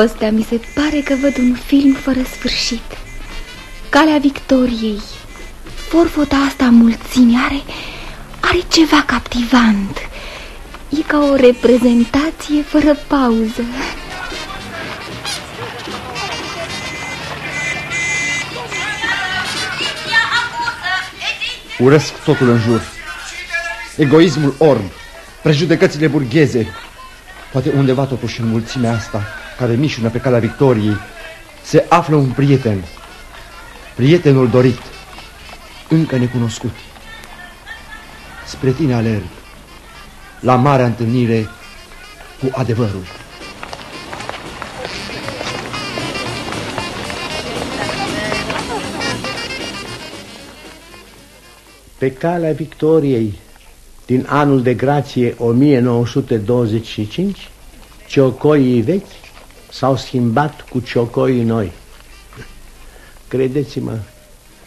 Costea, mi se pare că văd un film fără sfârșit. Calea victoriei. Forfota asta mulțime are, are ceva captivant. E ca o reprezentație fără pauză. Urăsc totul în jur. Egoismul orb. Prejudecățile burgheze. Poate undeva totuși în mulțimea asta Care mișună pe calea victoriei Se află un prieten. Prietenul dorit Încă necunoscut. Spre tine alerg La marea întâlnire Cu adevărul. Pe calea victoriei din anul de grație 1925, ciocoii vechi s-au schimbat cu ciocoii noi. Credeți-mă,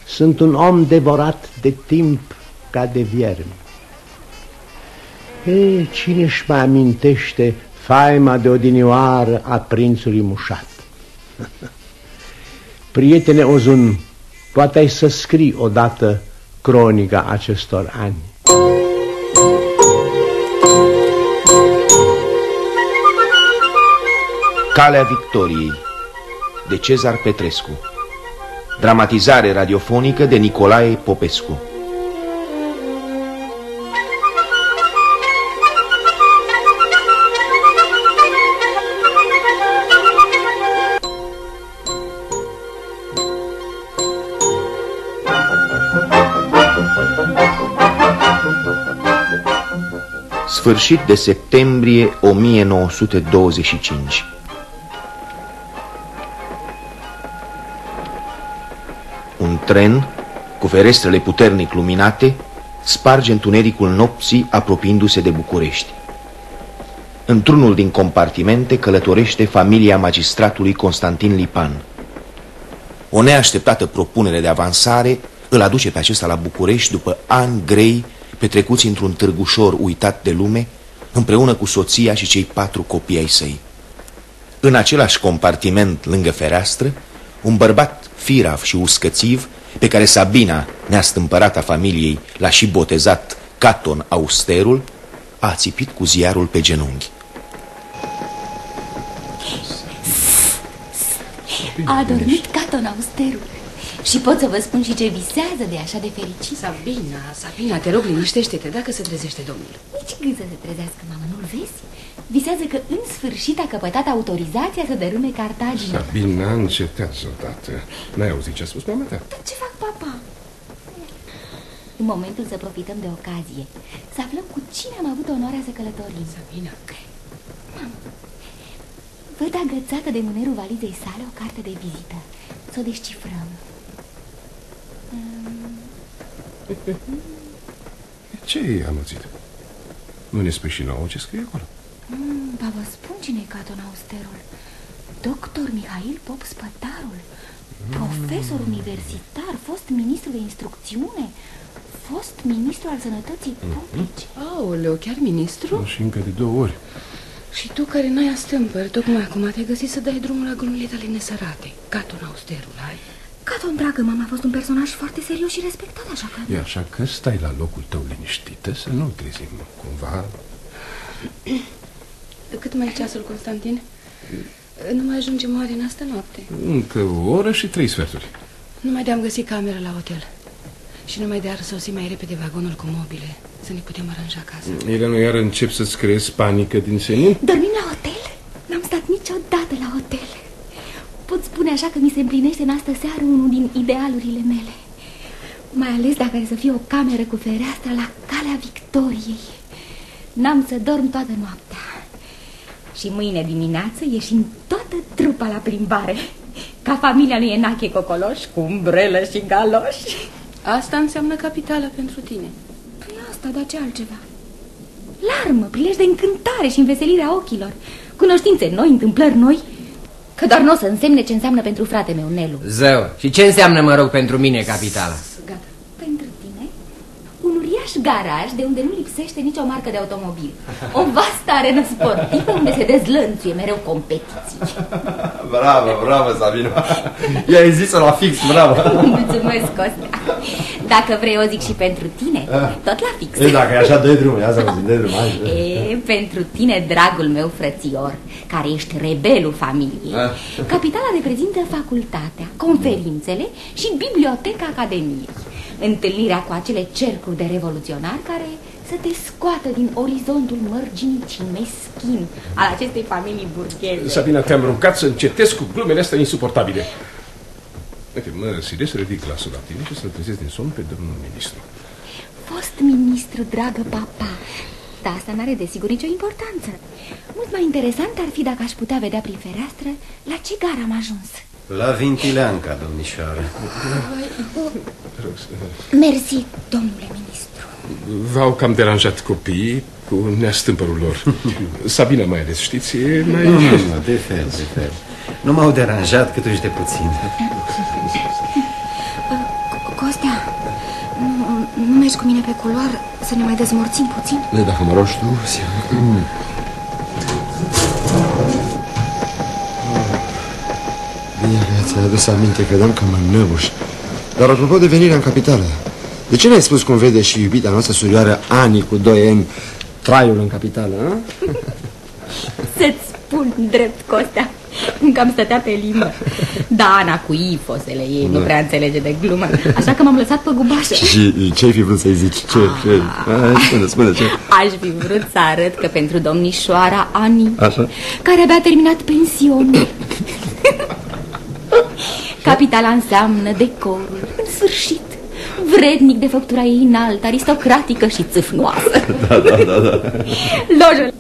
sunt un om devorat de timp ca de viermi. E, cine își mai amintește faima de odinioară a prințului mușat? Prietene Ozun, poate ai să scrii odată cronica acestor ani. Calea Victoriei de Cezar Petrescu. Dramatizare radiofonică de Nicolae Popescu. Sfârșit de septembrie 1925 tren, cu ferestrele puternic luminate, sparge întunericul nopții apropiindu-se de București. Într-unul din compartimente călătorește familia magistratului Constantin Lipan. O neașteptată propunere de avansare îl aduce pe acesta la București după ani grei petrecuți într-un târgușor uitat de lume, împreună cu soția și cei patru copii ai săi. În același compartiment, lângă fereastră, un bărbat firav și uscățiv, pe care Sabina, neastâmpărata familiei, l-a și botezat Caton Austerul, a țipit cu ziarul pe genunchi. A dormit Caton Austerul și pot să vă spun și ce visează de așa de fericit. Sabina, Sabina, te rog, liniștește-te dacă se trezește domnul. Nici gând să se trezească, mamă, nu-l vezi? Visează că în sfârșit a căpătat autorizația să dărâme Cartagina. Sabina, încetează odată. N-ai auzit ce a spus mama ta? Dar ce fac papa? În momentul să profităm de ocazie Să aflăm cu cine am avut onoarea să călătorim. Sabina. Mamă, văd agățată de mânerul valizei sale o carte de vizită. Să o descifrăm Ce e amuțit? Nu ne spui și nouă ce scrie acolo? Mm, ba vă spun cine e Caton Austerul Doctor Mihail Pop Spătarul Profesor universitar, fost ministru de instrucțiune Fost ministru al sănătății publice. Aoleu, chiar ministru? Și încă de două ori. Și tu care n-ai astâmpări, tocmai acum te-ai găsit să dai drumul la glumile tale nesărate. Caton Austerul, hai Caton, dragă, mama a fost un personaj foarte serios și respectat, așa că... E așa că stai la locul tău liniștită să nu trezim cumva Cât mai e ceasul, Constantin? Nu mai ajungem oare în asta noapte? Încă o oră și trei sferturi Numai de-am găsit cameră la hotel Și numai de-ar sosi mai repede vagonul cu mobile Să ne putem aranja acasă Ele nu iar încep să-ți creezi panică din senin? Dormim la hotel? N-am stat niciodată la hotel Pot spune așa că mi se împlinește în astă seară unul din idealurile mele. Mai ales dacă are să fie o cameră cu fereastra la calea victoriei. N-am să dorm toată noaptea. Și mâine dimineață ieșim toată trupa la plimbare. Ca familia lui Enache Cocoloș Cu umbrelă și galoși. Asta înseamnă capitală pentru tine. Păi asta, dar ce altceva? Larmă, prilej de încântare și înveselirea ochilor. Cunoștințe noi, întâmplări noi Că doar nu o să însemne ce înseamnă pentru frate meu, Nelu Zău, și ce înseamnă, mă rog, pentru mine capitala? Gata Pentru tine, un uriaș același garaj de unde nu lipsește nicio marcă de automobil. O vastă arenă sportivă unde se dezlănțuie mereu competiții. Bravo, bravo, Sabina. I-ai zis la fix, bravo. Mulțumesc, Costa. Dacă vrei, o zic și pentru tine. Tot la fix. E, dacă e așa, dă drumul, ia să vă zic, dă drumul. hai. E, pentru tine, dragul meu frățior, care ești rebelul familiei, Ah. capitala reprezintă facultatea, conferințele și biblioteca academiei. Întâlnirea cu acele cercuri de revoluționari care să te scoată din orizontul mărginit și meschin al acestei familii burgheze. Sabina, te-am rugat să încetezi cu glumele astea insuportabile. Uite, mă silesc să ridic glasul la tine și să-l trezesc din somn pe domnul ministru. Fost ministru, dragă papa, dar asta n-are desigur nicio importanță. Mult mai interesant ar fi dacă aș putea vedea prin fereastră la ce gara am ajuns. La Vintileanca, domnișoară. Mersi, domnule ministru. V-au cam deranjat copiii cu neastâmpărul lor. Sabina mai ales, știți, e mai... Nu, nu, nu, de fel, de fel. Nu m-au deranjat cât uși de puțin. Costea, nu, nu mergi cu mine pe culoar să ne mai dezmorțim puțin? De, dacă mă rogi tu, sigur. Bine că ți-ai adus aminte, credeam că mă năbuș. Dar apropo de venirea în capitală, de ce n-ai spus cum vede și iubita noastră surioară Ani cu 2 ani traiul în capitală, a? Să-ți spun drept, Costea, că am stătea pe limbă. Da, Ana cu ifosele ei nu prea înțelege de glumă, așa că m-am lăsat pe gubașă. Și ce-ai fi vrut să-i zici? Ce? ce? A, spune, spune, ce? Aș fi vrut să arăt că pentru domnișoara Ani, Așa? care abia a terminat pensiune, capitala înseamnă decorul, în sfârșit, vrednic de făptura ei înaltă, aristocratică și țâfnoasă. Da, da, da, da. Lojă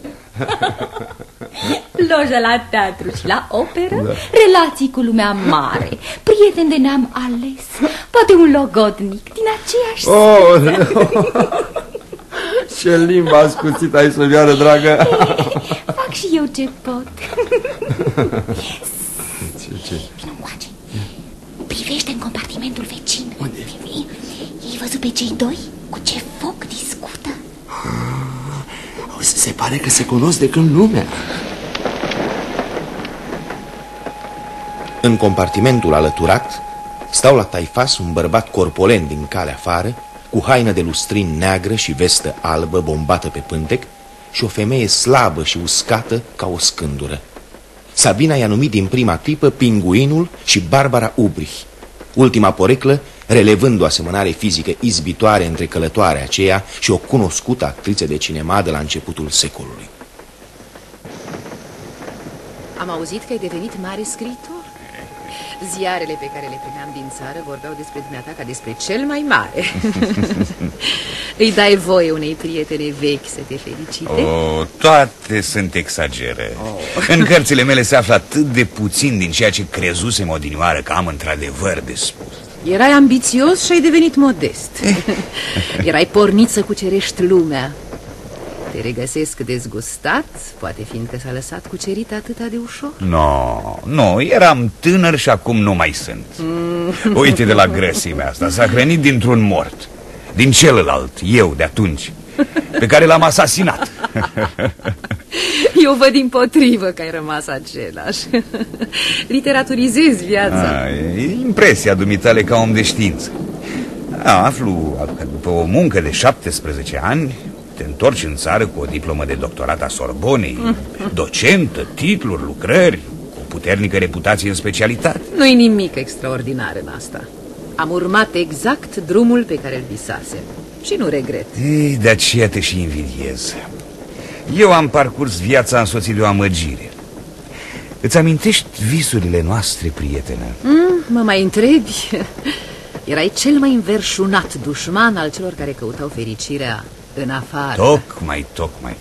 Lojă la teatru și la operă da. Relații cu lumea mare Prieten de neam ales Poate un logodnic din aceeași Oh, ce limba ascuțită ai, surioară dragă. Fac și eu ce pot Ce, ce? Vino încoace Privește în compartimentul vecin Unde? Ei văzut pe cei doi? Cu ce foc discută Se pare că se cunosc de când lumea. În compartimentul alăturat stau la taifas un bărbat corpolent din calea afară, cu haină de lustrin neagră și vestă albă bombată pe pântec și o femeie slabă și uscată ca o scândură. Sabina i-a numit din prima clipă Pinguinul și Barbara Ubrich, ultima poreclă relevând o asemănare fizică izbitoare între călătoarea aceea și o cunoscută actriță de cinema de la începutul secolului. Am auzit că ai devenit mare scriitor. Ziarele pe care le primeam din țară vorbeau despre dumneata ca despre cel mai mare. Îi dai voie unei prietene vechi să te felicite? Oh, toate sunt exagere. Oh. În cărțile mele se află atât de puțin din ceea ce crezusem odinioară că am într-adevăr de spus. Erai ambițios și ai devenit modest. Erai pornit să cucerești lumea. Te regăsesc dezgustat, poate fiindcă s-a lăsat cucerit atâta de ușor. No, nu, eram tânăr și acum nu mai sunt. Mm. Uite de la grăsimea asta, s-a hrănit dintr-un mort. Din celălalt, eu de atunci, pe care l-am asasinat. Eu văd din potrivă că ai rămas același. Literaturizezi viața. A, e impresia dumitale ca om de știință. A, aflu că după o muncă de 17 ani te întorci în țară cu o diplomă de doctorat a Sorbonei, docentă, titluri, lucrări, cu puternică reputație în specialitate. Nu-i nimic extraordinar în asta. Am urmat exact drumul pe care îl visasem. Și nu regret. Ei, de aceea te și invidiez. Eu am parcurs viața însoțit de o amăgire. Îți amintești visurile noastre, prietenă? Mm, mă mai întrebi? Erai cel mai înverșunat dușman al celor care căutau fericirea în afară. Tocmai, tocmai.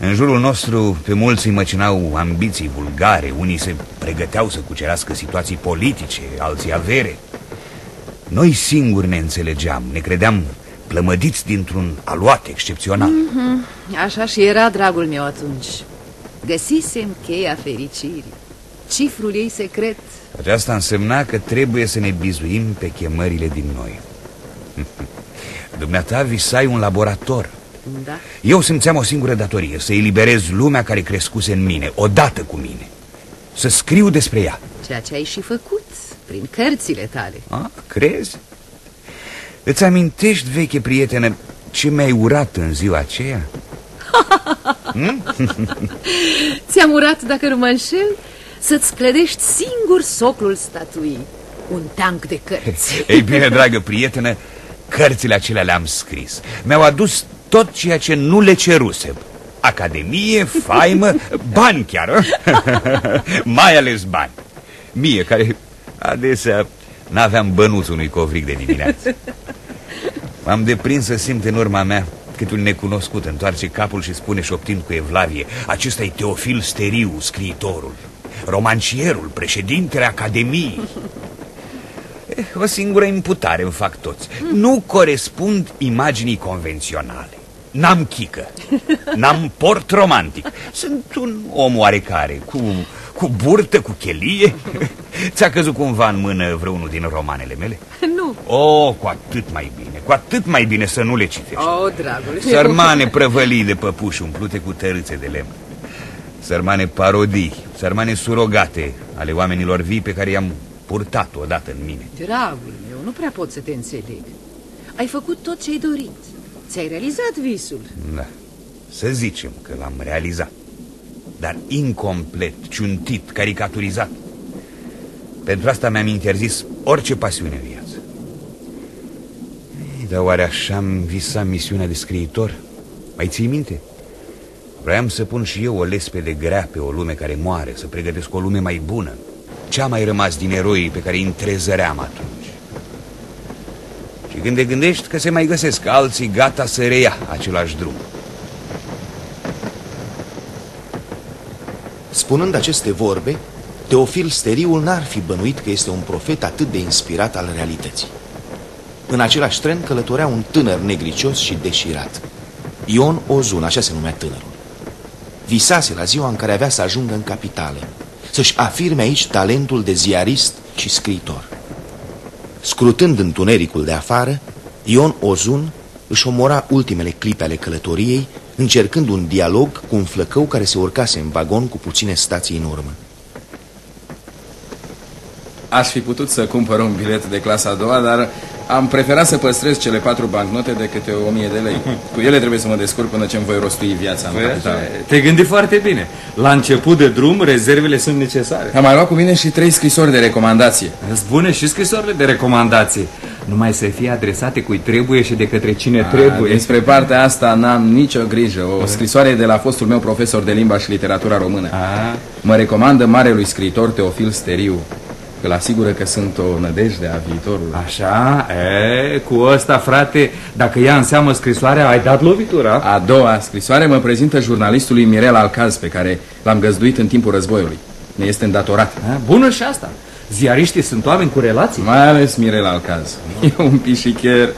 În jurul nostru, pe mulți îi măcinau ambiții vulgare, unii se pregăteau să cucerească situații politice, alții avere. Noi singuri ne înțelegeam, ne credeam plămădiți dintr-un aluat excepțional. Mm -hmm. Așa și era, dragul meu, atunci. Găsisem cheia fericirii, cifrul ei secret. Aceasta însemna că trebuie să ne bizuim pe chemările din noi. Dumneata visai un laborator Da? Eu simțeam o singură datorie Să eliberez lumea care crescuse în mine Odată cu mine Să scriu despre ea Ceea ce ai și făcut prin cărțile tale. A, crezi? Îți amintești, veche prietenă, ce mi-ai urat în ziua aceea? Ți-am urat, dacă nu mă înșel, să-ți clădești singur soclul statuii. Un tank de cărți. Ei bine, dragă prietenă, cărțile acelea le-am scris. Mi-au adus tot ceea ce nu le cerusem. Academie, faimă, bani chiar Mai ales bani. Mie, care adesea n-aveam bănuț unui covric de dimineață. M-am deprins să simt în urma mea cât un necunoscut întoarce capul și spune șoptind cu evlavie Acesta e Teofil Steriu, scriitorul Romancierul, președintele Academiei. Eh, O singură imputare îmi fac toți. Nu corespund imaginii convenționale. N-am chică N-am port romantic. Sunt un om oarecare Cu, cu burtă, cu chelie. Ți-a căzut cumva în mână vreunul din romanele mele? Nu. Oh, cu atât mai bine Cu atât mai bine să nu le citești. Oh, dragul. Sărmane prăvălii de păpuși umplute cu tărâțe de lemn. Sărmane parodii, sărmane surogate Ale oamenilor vii pe care i-am purtat odată în mine Dragul meu, nu prea pot să te înțeleg. Ai făcut tot ce ai dorit. Ți-ai realizat visul. Da, să zicem că l-am realizat Dar incomplet, ciuntit, caricaturizat Pentru asta mi-am interzis orice pasiune în viață Ei, Dar oare așa-mi visam misiunea de scriitor? Mai ții minte? Vreau să pun și eu o lespede grea pe o lume care moare Să pregătesc o lume mai bună Ce-a mai rămas din eroii pe care îi întrezăream atunci? Și când te gândești că se mai găsesc alții gata să reia același drum Spunând aceste vorbe, Teofil Steriul n-ar fi bănuit că este un profet atât de inspirat al realității. În același tren călătorea un tânăr negricios și deșirat. Ion Ozun, așa se numea tânărul. Visase la ziua în care avea să ajungă în capitală, să-și afirme aici talentul de ziarist și scriitor. Scrutând întunericul de afară, Ion Ozun își omora ultimele clipe ale călătoriei, încercând un dialog cu un flăcău care se urcase în vagon cu puține stații în urmă. Aș fi putut să cumpăr un bilet de clasa a doua, dar am preferat să păstrez cele patru bancnote de câte o mie de lei. Cu ele trebuie să mă descurc până ce îmi voi rostui viața în Păi capitală. așa e. Te-ai gândit foarte bine. La început de drum, rezervele sunt necesare. Am mai luat cu mine și trei scrisori de recomandație. Îți bune și scrisorile de recomandație. Numai să fie adresate cui trebuie și de către cine trebuie. A, despre partea asta n-am nicio grijă. O scrisoare de la fostul meu profesor de limba și literatura română. A, Mă recomandă marelui scriitor Teofil Steriu. Îl asigură că sunt o nădejde a viitorului. așa, e, cu ăsta, frate, dacă ia în seamă scrisoarea, ai dat lovitura. A doua scrisoare mă prezintă jurnalistului Mirel Alcaz, pe care l-am găzduit în timpul războiului. Ne este îndatorat. A, bună și asta. Ziariștii sunt oameni cu relații. Mai ales Mirel Alcaz. E un pișicher.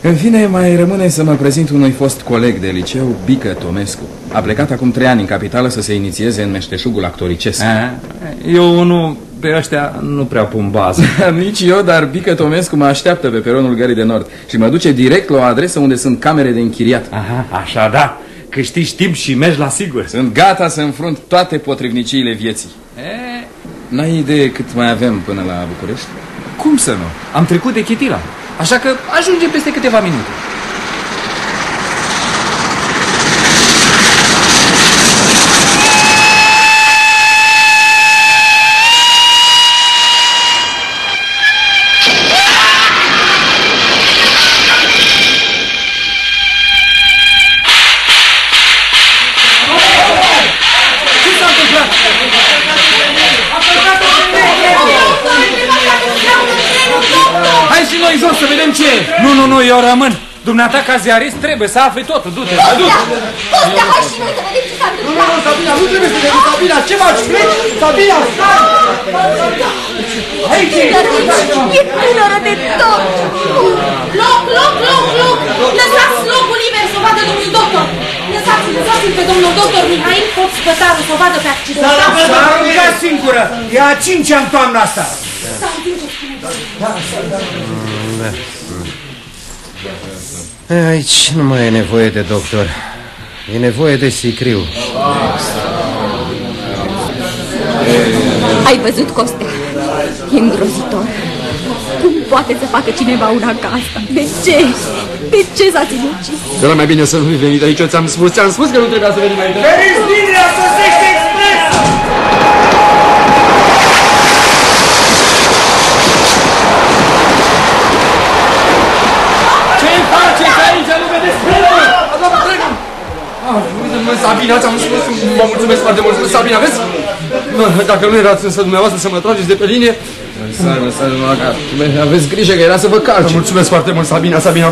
În fine, mai rămâne să mă prezint unui fost coleg de liceu, Bică Tomescu. A plecat acum trei ani în capitală să se inițieze în meșteșugul actoricesc. A, eu nu, pe ăștia nu prea pun bază. Nici eu, dar Bică Tomescu mă așteaptă pe peronul Gării de Nord și mă duce direct la o adresă unde sunt camere de închiriat. Aha, așa da, câștigi timp și mergi la sigur. Sunt gata să înfrunt toate potrivniciile vieții. E, N-ai idee cât mai avem până la București? cum să nu? Am trecut de Chitila, așa că ajungem peste câteva minute. Dumneata ca ziarist trebuie să afli totul, du-te. Du Costea, hai și noi să vedem ce s-a întâmplat. Sabina, nu trebuie să te duci, Sabina, ce faci? Pleci? Sabina, stai! Aici! E tânără de tot. Loc, loc, loc, loc! Lăsați locul liber să o vadă domnul doctor! Lăsați, lăsați pe domnul doctor Mihail Pot Spătarul să o vadă pe accidentat! S-a aruncat singură! E a cincea în toamna asta! S-a întins, spune domnul. Da. Aici nu mai e nevoie de doctor. E nevoie de sicriu. Ai văzut, Costea? E îngrozitor. Cum poate să facă cineva una ca asta? De ce? De ce s-a sinucis? Era mai bine să nu fi venit aici, ți-am spus, ți-am spus că nu trebuia să venim aici. Veniți linia, sosește expres! Ce faceți aici? Nu vedeți spre Ah, Mă, Sabina, ți-am spus, vă mulțumesc foarte mult. Sabina, vezi? Mă, Dacă nu erați însă dumneavoastră să mă trageți de pe linie... Stai, mă, stai, mă, aveți grijă că era să vă calci. Vă mulțumesc foarte mult, Sabina, Sabina.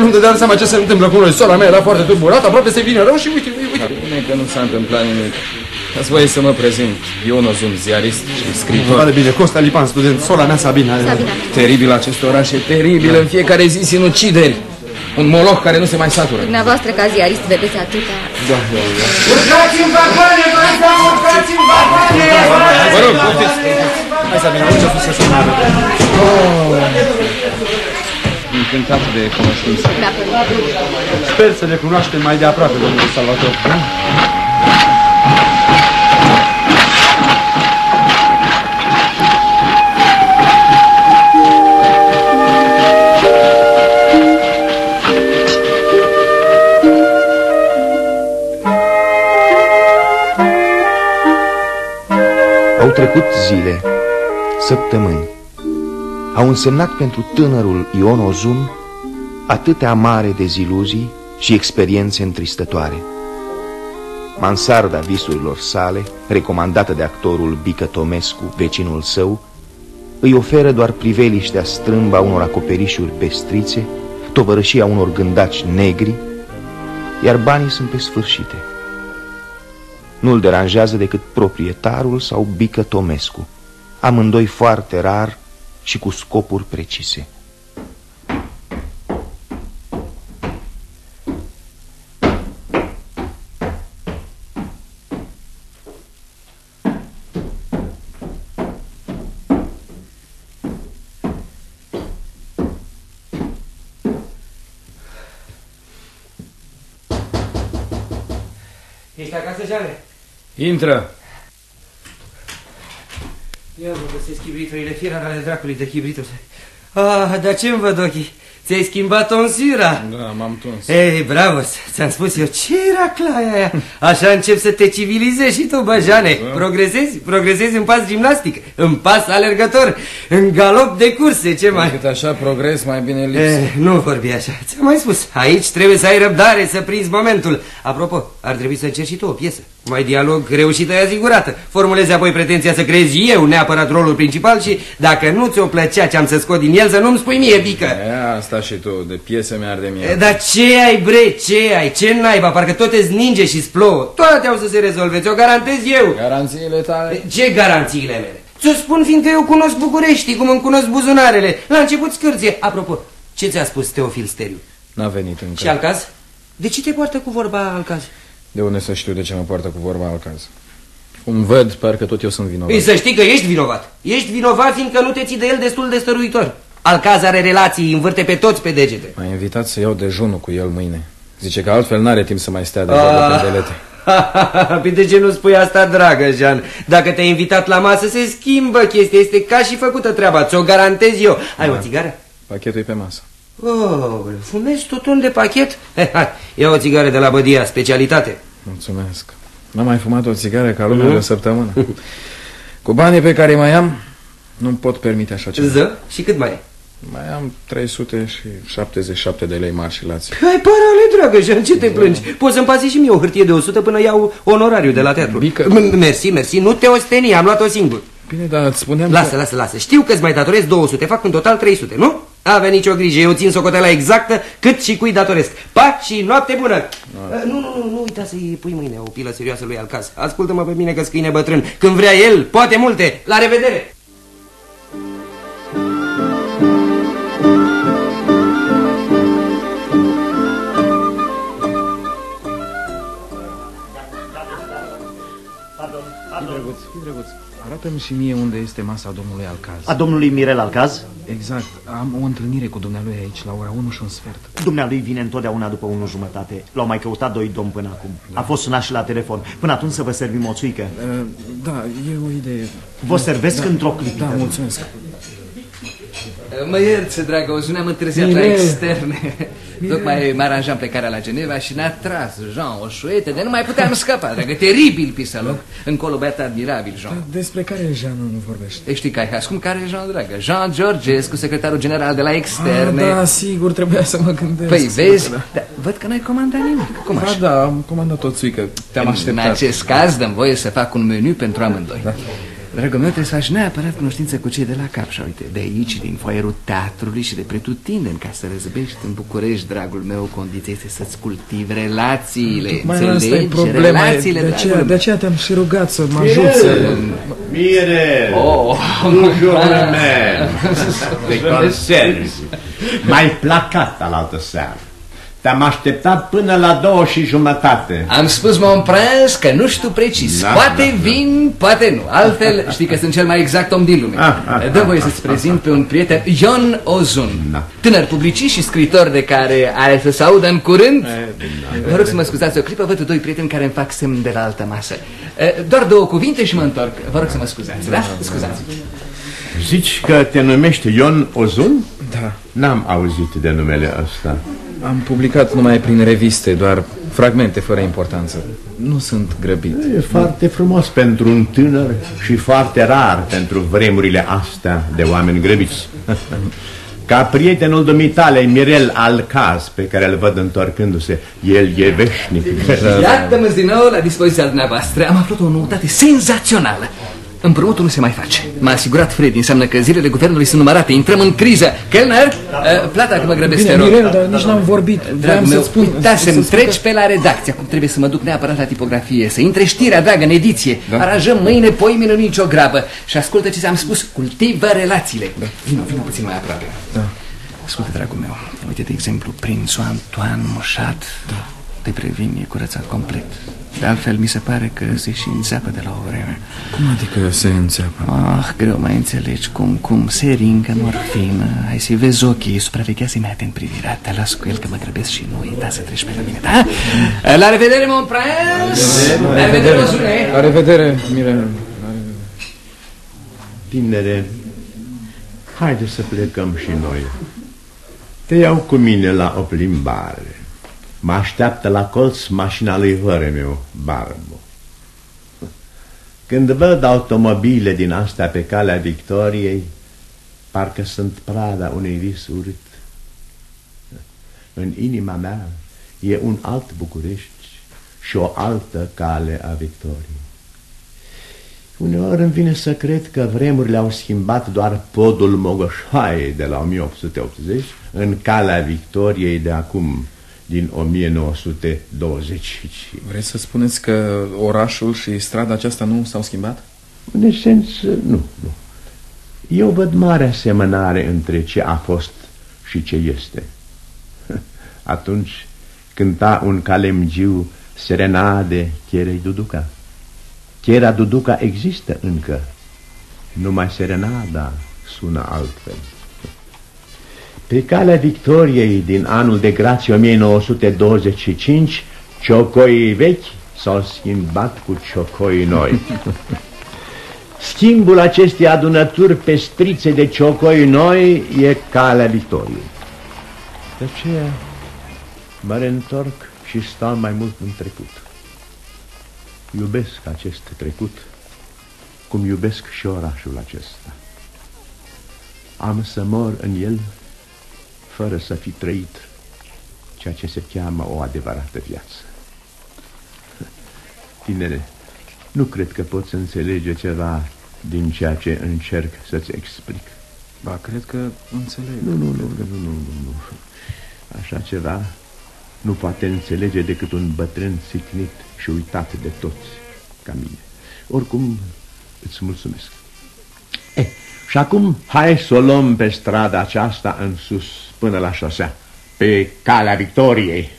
Nu-mi dădeam seama ce se întâmplă cu noi. Sora mea era foarte tulburată, aproape se vine rău și uite, uite. Bine că nu s-a întâmplat nimic. Dați voie să mă prezint. Ion Ozum, ziarist și scriitor. Foarte bine, Costa Lipan, student, sora mea Sabina. Sabina. Teribil acest oraș, e teribil. În fiecare zi sinucideri. Un moloch care nu se mai satură. Dumneavoastră, ca ziarist, vedeți atâta. Da, da, da. Urcați în vagoane, vă rugăm, urcați în vagoane! Vă rog, poftiți. Hai, Sabina, urcă sus să se meargă. Încântat de cunoștință. Mi-a plăcut. Sper să le cunoaștem mai de aproape, domnule Salvator. Trecut zile, săptămâni. Au însemnat pentru tânărul Ion Ozum atâtea mare deziluzii și experiențe întristătoare. Mansarda visurilor sale, recomandată de actorul Bică Tomescu, vecinul său, îi oferă doar priveliștea strâmba unor acoperișuri pestrițe, tovărășia unor gândaci negri, iar banii sunt pe sfârșite. Nu-l deranjează decât proprietarul sau Bică Tomescu, amândoi foarte rar și cu scopuri precise. Intră. Ia vă găsesc chibriturile, fiera ale dracului de chibrituri. Ah, dar ce-mi văd ochii? Ți-ai schimbat tonsura. Da, m-am tuns. Ei, bravo, ți-am spus eu, ce era claia aia? Așa încep să te civilizezi și tu, băjane. Da. Progresezi, progresezi în pas gimnastic, în pas alergător, în galop de curse, ce mai... Cât așa progres, mai bine lipsă. Eh, nu vorbi așa, ți-am mai spus, aici trebuie să ai răbdare, să prinzi momentul. Apropo, ar trebui să încerci și tu o piesă. Mai dialog reușită e asigurată. Formulezi apoi pretenția să crezi eu neapărat rolul principal și dacă nu ți-o plăcea ce am să scot din el, să nu-mi spui mie, bică. E, asta și tu, de piese mi-ar de mie. E, Dar ce ai, bre, ce ai, ce naiba, parcă tot îți ninge și splouă. Toate au să se rezolve, ți-o garantez eu. Garanțiile tale? Ce garanțiile mele? Ți-o spun fiindcă eu cunosc București, cum îmi cunosc buzunarele. La început scârție. Apropo, ce ți-a spus Teofil Steriu? N-a venit încă. Și Alcaz? De ce te poartă cu vorba Alcaz? De unde să știu de ce mă poartă cu vorba al caz? Cum văd, parcă tot eu sunt vinovat. Păi să știi că ești vinovat. Ești vinovat fiindcă nu te ții de el destul de stăruitor. Alcaz are relații, îi învârte pe toți pe degete. M-a invitat să iau dejunul cu el mâine. Zice că altfel n-are timp să mai stea de vorbă Ah. pe delete. Păi de ce nu spui asta, dragă, Jean? Dacă te-ai invitat la masă, se schimbă chestia. Este ca și făcută treaba, ți-o garantez eu. Ai o țigară? Pachetul e pe masă. Oh, fumezi tutun de pachet? Hai, ia o țigară de la Bădia, specialitate. Mulțumesc. N-am mai fumat o țigară ca lumea Mhm. de o săptămână. Cu banii pe care mai am, nu pot permite așa ceva. Ză? Și cât mai e? Mai am 377 de lei mari și lați. Hai, parale, dragă, Jean, ce te plângi? Poți să-mi pase și mie o hârtie de 100 până iau onorariu de la teatru. Bică. M- Mersi, mersi, nu te osteni, am luat-o singur. Bine, dar îți spuneam Lasă, că... lasă, lasă. Știu că-ți mai datorez 200, fac în total 300, nu? Avea nicio grijă, eu țin socoteala exactă cât și cui datoresc. Pa și noapte bună! Uh, Nu, nu, nu, nu uita să-i pui mâine o pilă serioasă lui Alcaz. Ascultă-mă pe mine că scâine bătrân. Când vrea el, poate multe. La revedere! Fii drăguț, fii drăguț. Arată arată-mi și mie unde este masa domnului Alcaz. A domnului Mirel Alcaz? Exact. Am o întâlnire cu dumnealui aici la ora 1 și un sfert. Dumnealui vine întotdeauna după 1 jumătate. L-au mai căutat doi domni până acum. Da. A fost sunat și la telefon. Până atunci să vă servim o țuică. Uh, da, e o idee. Vă servesc da, într-o clipă. Da, mulțumesc. Mă ierți, dragă, o am întârziat la externe. Tocmai mă aranjam plecarea la Geneva și ne-a tras Jean o șuete de nu mai puteam scăpa, dragă, teribil pisăloc. Încolo băiat admirabil, Jean. Da, despre care Jean nu vorbește? E, știi că ai cum care Jean, dragă? Jean Georgescu, secretarul general de la externe. Ah, da, sigur, trebuia să mă gândesc. Păi, vezi, da. Da, văd că n-ai comandat nimic. Cum așa? Da, da, am comandat o țuică. Te-am așteptat. În acest caz, dăm voie să fac un meniu pentru amândoi. Da. Dragul meu, trebuie să faci neapărat cunoștință cu cei de la Capșa, uite, de aici, din foaierul teatrului și de pretutindeni, ca să răzbești în București, dragul meu, condiția este să-ți cultivi relațiile, Tocmai înțelegi? asta e problema, relațiile, de aceea, de aceea te-am și rugat să mă ajut să... Mire, oh, bonjour, man, de conservi, mai placat alaltă seară. Te-am așteptat până la două și jumătate. Am spus, mon prins, că nu știu precis. Da, poate da, da. vin, da. poate nu. Altfel, știi că sunt cel mai exact om din lume. Ah, ah, Dă voie ah, să-ți ah, prezint ah, pe un prieten, Ion Ozun. Da. Tânăr publicist și scritor de care are să se audă în curând. Eh, da, vă rog să mă scuzați o clipă, văd doi prieteni care îmi fac semn de la altă masă. Eh, doar două cuvinte și mă întorc. Vă rog să mă scuzați, da? Scuzați. Zici că te numești Ion Ozun? Da. N-am auzit de numele ăsta. Am publicat numai prin reviste, doar fragmente fără importanță. Nu sunt grăbit. E foarte frumos pentru un tânăr și foarte rar pentru vremurile astea de oameni grăbiți. Ca prietenul dumitale, Mirel Alcaz, pe care îl văd întorcându-se, el e veșnic. Iată-mă din nou la dispoziția dumneavoastră. Am aflat o noutate senzațională. Împrumutul nu se mai face. M-a asigurat Freddy, înseamnă că zilele guvernului sunt numărate, intrăm în criză. Kellner, uh, plata că mă grăbesc, Bine, te rog. Mirel, dar nici n-am vorbit. Dragul meu, spun, uitasem, treci pe la redacție. Acum trebuie să mă duc neapărat la tipografie, să intre știrea, dragă, în ediție. Da. Aranjăm mâine, poimine, nu nicio grabă. Și ascultă ce ți-am spus, cultivă relațiile. Da. Vino, vino puțin mai aproape. Da. Ascultă, dragul meu, uite, de exemplu, prințul Antoine Moșat. Da. Te previn, e curățat complet. De altfel, mi se pare că se și înțeapă de la o vreme. Cum adică se înțeapă? Ah, greu mai înțelegi cum, cum, seringă, morfină. Hai să-i vezi ochii, supraveghează-i mai atent privirea. Te las cu el că mă grăbesc și nu uita să treci pe la mine, da? La revedere, mon prince! La revedere, Ozune! La revedere, Mire. Tinere, haide să plecăm și noi. Te iau cu mine la o plimbare. Mă așteaptă la colț mașina lui vără meu, Barbu. Când văd automobile din astea pe calea Victoriei, parcă sunt prada unui vis urât. În inima mea e un alt București și o altă cale a Victoriei. Uneori îmi vine să cred că vremurile au schimbat doar podul Mogoșoaiei de la 1880 în calea Victoriei de acum din 1920. Vreți să spuneți că orașul și strada aceasta nu s-au schimbat? În esență, nu, nu. Eu văd mare asemănare între ce a fost și ce este. Atunci cânta un calemgiu serenade Chierei Duduca. Chiera Duduca există încă, numai serenada sună altfel. Pe calea victoriei din anul de grație 1925, ciocoii vechi s-au schimbat cu ciocoi noi. Schimbul acestei adunături pestrițe de ciocoi noi e calea victoriei. De aceea mă reîntorc și stau mai mult în trecut. Iubesc acest trecut cum iubesc și orașul acesta. Am să mor în el fără să fi trăit ceea ce se cheamă o adevărată viață. Tinere, nu cred că poți înțelege ceva din ceea ce încerc să-ți explic. Ba, cred că înțeleg. Nu, nu, nu, nu, nu, nu, nu. Așa ceva nu poate înțelege decât un bătrân sicnit și uitat de toți, ca mine. Oricum, îți mulțumesc. Eh, și acum, hai să o luăm pe strada aceasta în sus până la șosea, pe calea victoriei.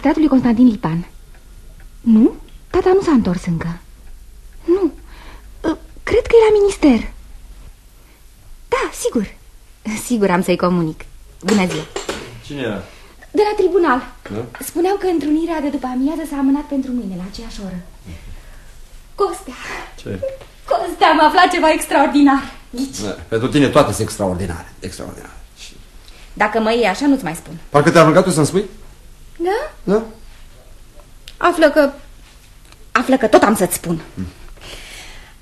Magistratului Constantin Lipan. Nu? Tata nu s-a întors încă. Nu. Uh, Cred că e la minister. Da, sigur. Sigur am să-i comunic. Bună ziua. Cine era? De la tribunal. Da? Spuneau că întrunirea de după amiază s-a amânat pentru mâine, la aceeași oră. Costea, Ce? Costea, am aflat ceva extraordinar. Ghici. Da, Pentru tine toate sunt extraordinare. Extraordinare. Dacă mă iei așa, nu-ți mai spun. Parcă te-a rugat tu să-mi spui? Da? Da? Află că... Află că tot am să-ți spun.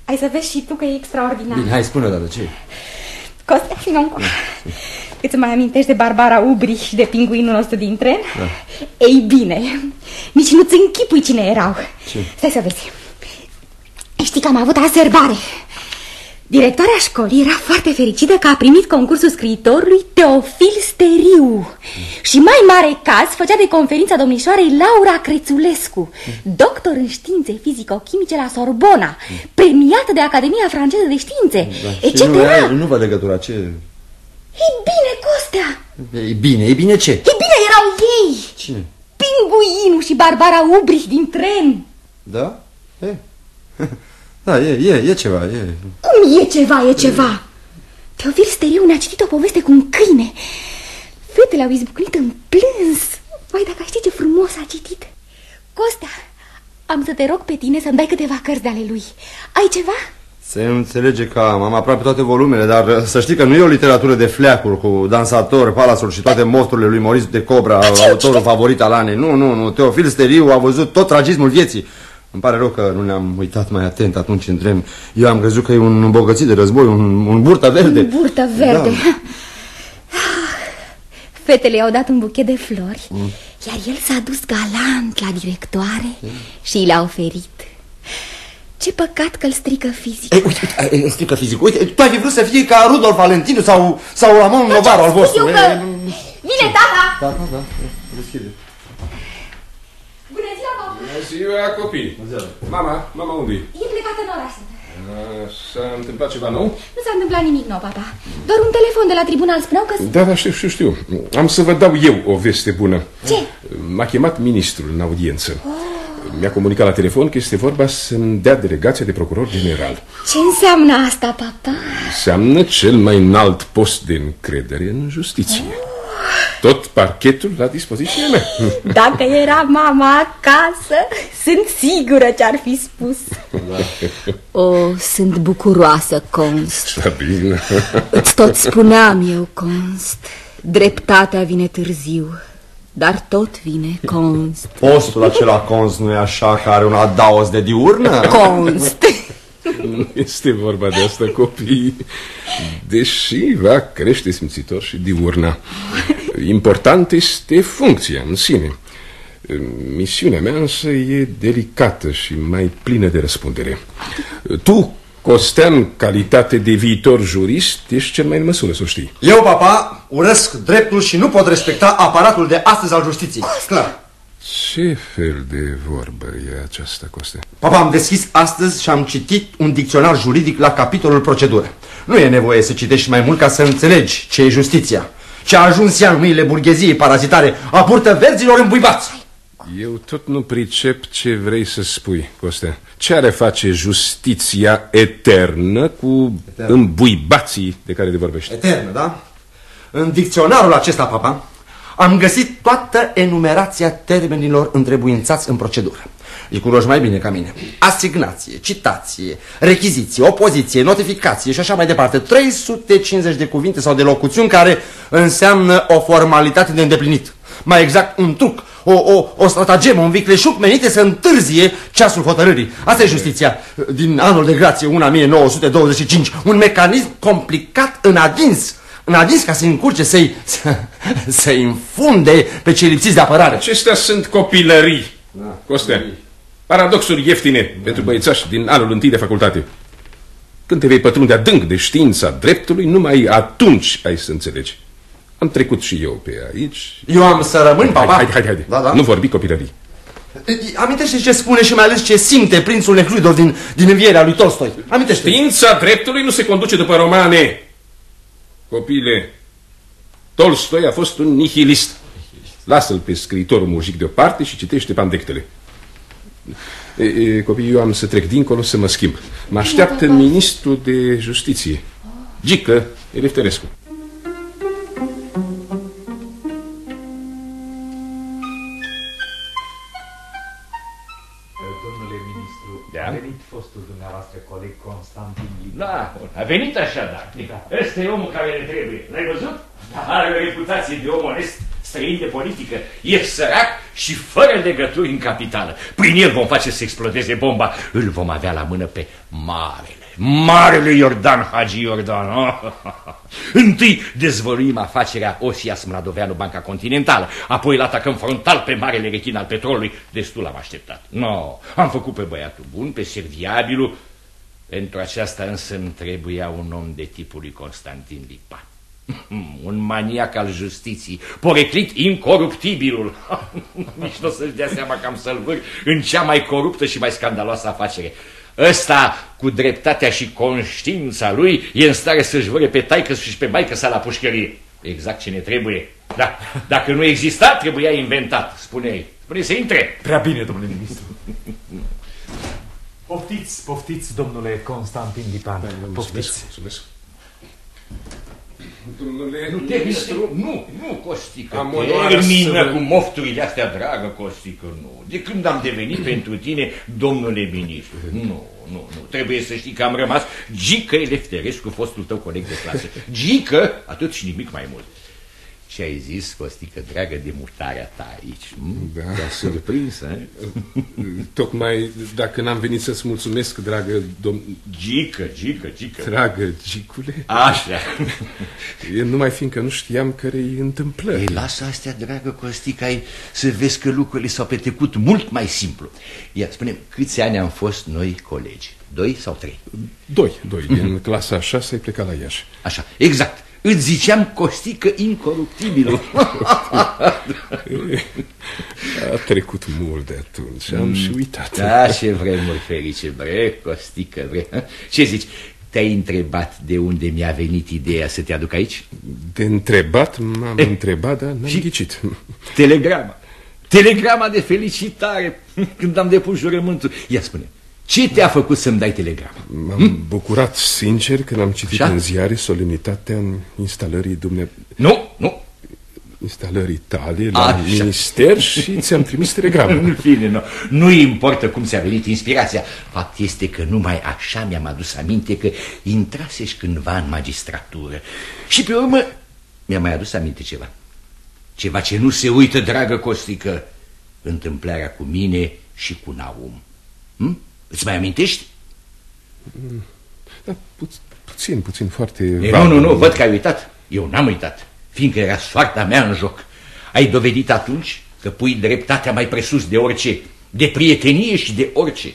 Ai să vezi și tu că e extraordinar. Bine, hai, spune odată ce Costea, vină încă. Îți mai amintești de Barbara Ubri și de pinguinul nostru din tren? Da. Ei bine, nici nu-ți închipui cine erau. Ce? Stai să vezi. Știi că am avut aserbare. Directoarea școlii era foarte fericită că a primit concursul scriitorului Teofil Steriu. Și mai mare caz făcea de conferința domnișoarei Laura Crețulescu, doctor în științe fizico-chimice la Sorbona, premiată de Academia Franceză de Științe, Da. etc. Și nu, ai- nu văd legătura, ce... Ei bine, Costea! E bine, e bine ce? Ei bine, erau ei! Cine? Pinguinu și Barbara Ubrich din tren! Da? E. Da, e, e, e ceva, e... Cum e ceva, e ceva? Teofil Steriu ne-a citit o poveste cu un câine. Fetele au izbucnit în plâns. Vai, dacă ai ști ce frumos a citit. Costea, am să te rog pe tine să-mi dai câteva cărți de ale lui. Ai ceva? Se înțelege că am, am aproape toate volumele, dar uh, să știi că nu e o literatură de fleacuri cu dansator, palasul și toate mosturile lui Maurice de Cobra, autorul favorit al Anei. Nu, nu, nu. Teofil Steriu a văzut tot tragismul vieții. Îmi pare rău că nu ne-am uitat mai atent atunci în tren. Eu am crezut că e un îmbogățit de război, un, un burtă verde. Burtă verde. Fetele i-au dat un buchet de flori, Mm. iar el s-a dus galant la directoare și i le-a oferit. Ce păcat că îl strică fizic. Ei, uite, uite, e, strică fizic. Uite, tu ai fi vrut să fii ca Rudolf Valentinu sau, sau Ramon Novaru al vostru. Eu E, că... e, Vine tata! Da, da, da. Deschide. Bună ziua, papa! Bună ziua, copii! Mama, mama unde e? E plecată în oraș. S-a întâmplat ceva nou? Nu s-a întâmplat nimic nou, papa. Doar un telefon de la tribunal spuneau că... Da, da, știu, știu, știu. Am să vă dau eu o veste bună. Ce? M-a chemat ministrul în audiență. Mi-a comunicat la telefon că este vorba să-mi dea delegația de procuror general. Ce înseamnă asta, papa? Înseamnă cel mai înalt post de încredere în justiție. Tot parchetul la dispoziția mea. Dacă era mama acasă, sunt sigură ce-ar fi spus. O, sunt bucuroasă, Const. Stabil. Îți tot spuneam eu, Const. Dreptatea vine târziu, dar tot vine, Const. Postul acela cons nu e așa, că are un adaos de diurnă? Const. Nu este vorba de asta, copii. Deși va crește simțitor și diurna. Important este funcția în sine. Misiunea mea însă e delicată și mai plină de răspundere. Tu, Costean, calitate de viitor jurist, ești cel mai în măsură să o știi. Eu, papa, urăsc dreptul și nu pot respecta aparatul de astăzi al justiției. Clar. Ce fel de vorbă e aceasta, Coste? Papa, am deschis astăzi și am citit un dicționar juridic la capitolul procedură. Nu e nevoie să citești mai mult ca să înțelegi ce e justiția. Ce a ajuns ea în mâinile burgheziei parazitare a purtă verzilor îmbuibați. Eu tot nu pricep ce vrei să spui, Coste. Ce are face justiția eternă cu Eternă. îmbuibații de care te vorbești? Eternă, da? În dicționarul acesta, papa, am găsit toată enumerația termenilor întrebuințați în procedură. Îi cunoști mai bine ca mine. Asignație, citație, rechiziție, opoziție, notificație și așa mai departe. 350 de cuvinte sau de locuțiuni care înseamnă o formalitate de îndeplinit. Mai exact, un truc, o, o, o stratagemă, un vicleșug menite să întârzie ceasul hotărârii. Asta e justiția din anul de grație, una 1925. Un mecanism complicat în adins în adins ca să încurce să-i să, să înfunde pe cei lipsiți de apărare. Acestea sunt copilării, da. Coste. Paradoxuri ieftine pentru băiețași din anul întâi de facultate. Când te vei pătrunde adânc de știința dreptului, numai atunci ai să înțelegi. Am trecut și eu pe aici. Eu am să rămân, papa? Hai, hai, hai, hai. Da, da. Nu vorbi copilării. Amintește ce spune și mai ales ce simte prințul Necluidor din, din învierea lui Tolstoi. Amintește. Știința dreptului nu se conduce după romane. Copile, Tolstoi a fost un nihilist. Lasă-l pe scriitorul mujic deoparte și citește pandectele. E, e, copii, eu am să trec dincolo să mă schimb. Mă așteaptă ministrul de justiție. Gică Elefterescu. A venit așadar. Ăsta e omul care le trebuie. L-ai văzut? Are o reputație de om onest, străin de politică. E sărac și fără legături în capitală. Prin el vom face să explodeze bomba. Îl vom avea la mână pe marele. Marele Iordan Hagi Iordan. Întâi dezvăluim afacerea Osia Smladoveanu Banca Continentală, apoi îl atacăm frontal pe marele rechin al petrolului. Destul am așteptat. No, am făcut pe băiatul bun, pe serviabilul. Pentru aceasta însă îmi trebuia un om de tipul lui Constantin Lipa. Un maniac al justiției, poreclit incoruptibilul. Nici nu o să-și dea seama că am să-l vâr în cea mai coruptă și mai scandaloasă afacere. Ăsta, cu dreptatea și conștiința lui, e în stare să-și vâre pe taică și pe maică sa la pușcărie. Exact ce ne trebuie. Da, dacă nu exista, trebuia inventat, spune-i. Spune să intre. Prea bine, domnule ministru. Poftiți, poftiți, domnule Constantin Lipan. Poftiți. Mulțumesc. Domnule Nu te ministru, nu, nu, Costică, Am onoarea termină să- cu mofturile astea, dragă Costică, nu. De când am devenit pentru tine, domnule ministru, nu, nu, nu. Trebuie să știi că am rămas Gică Elefterescu, fostul tău coleg de clasă. Gică, atât și nimic mai mult. Ce ai zis, Costică, dragă, de mutarea ta aici? hm? Da. Te-a surprins, eh? Tocmai dacă n-am venit să-ți mulțumesc, dragă domn... Gică, Gică, Gică. Dragă Gicule. Așa. E numai fiindcă nu știam care-i întâmplă. Ei, lasă astea, dragă Costică, ai să vezi că lucrurile s-au petrecut mult mai simplu. Ia, spune câți ani am fost noi colegi? Doi sau trei? Doi, doi. Din clasa a șase ai plecat la Iași. Așa, exact. Îți ziceam Costică incoruptibilul. A trecut mult de atunci, am și uitat. Da, ce vremuri ferice, bre, Costică, bre. Ce zici? Te-ai întrebat de unde mi-a venit ideea să te aduc aici? De întrebat, m-am Eh, întrebat, dar n-am și- ghicit. Telegrama. Telegrama de felicitare când am depus jurământul. Ia spune, ce te-a făcut să-mi dai telegrama? M-am bucurat sincer când am citit Așa? în ziare solemnitatea în instalării dumne... Nu, nu. Instalării tale la Așa. minister și ți-am trimis telegramă. În fine, nu, nu importă cum ți-a venit inspirația. Fapt este că numai așa mi-am adus aminte că intrasești cândva în magistratură. Și pe urmă mi-a mai adus aminte ceva. Ceva ce nu se uită, dragă Costică. Întâmplarea cu mine și cu Naum. Hm? Îți mai amintești? Da, pu puțin, puțin, foarte... E, vag. nu, nu, nu, văd că ai uitat. Eu n-am uitat, fiindcă era soarta mea în joc. Ai dovedit atunci că pui dreptatea mai presus de orice, de prietenie și de orice.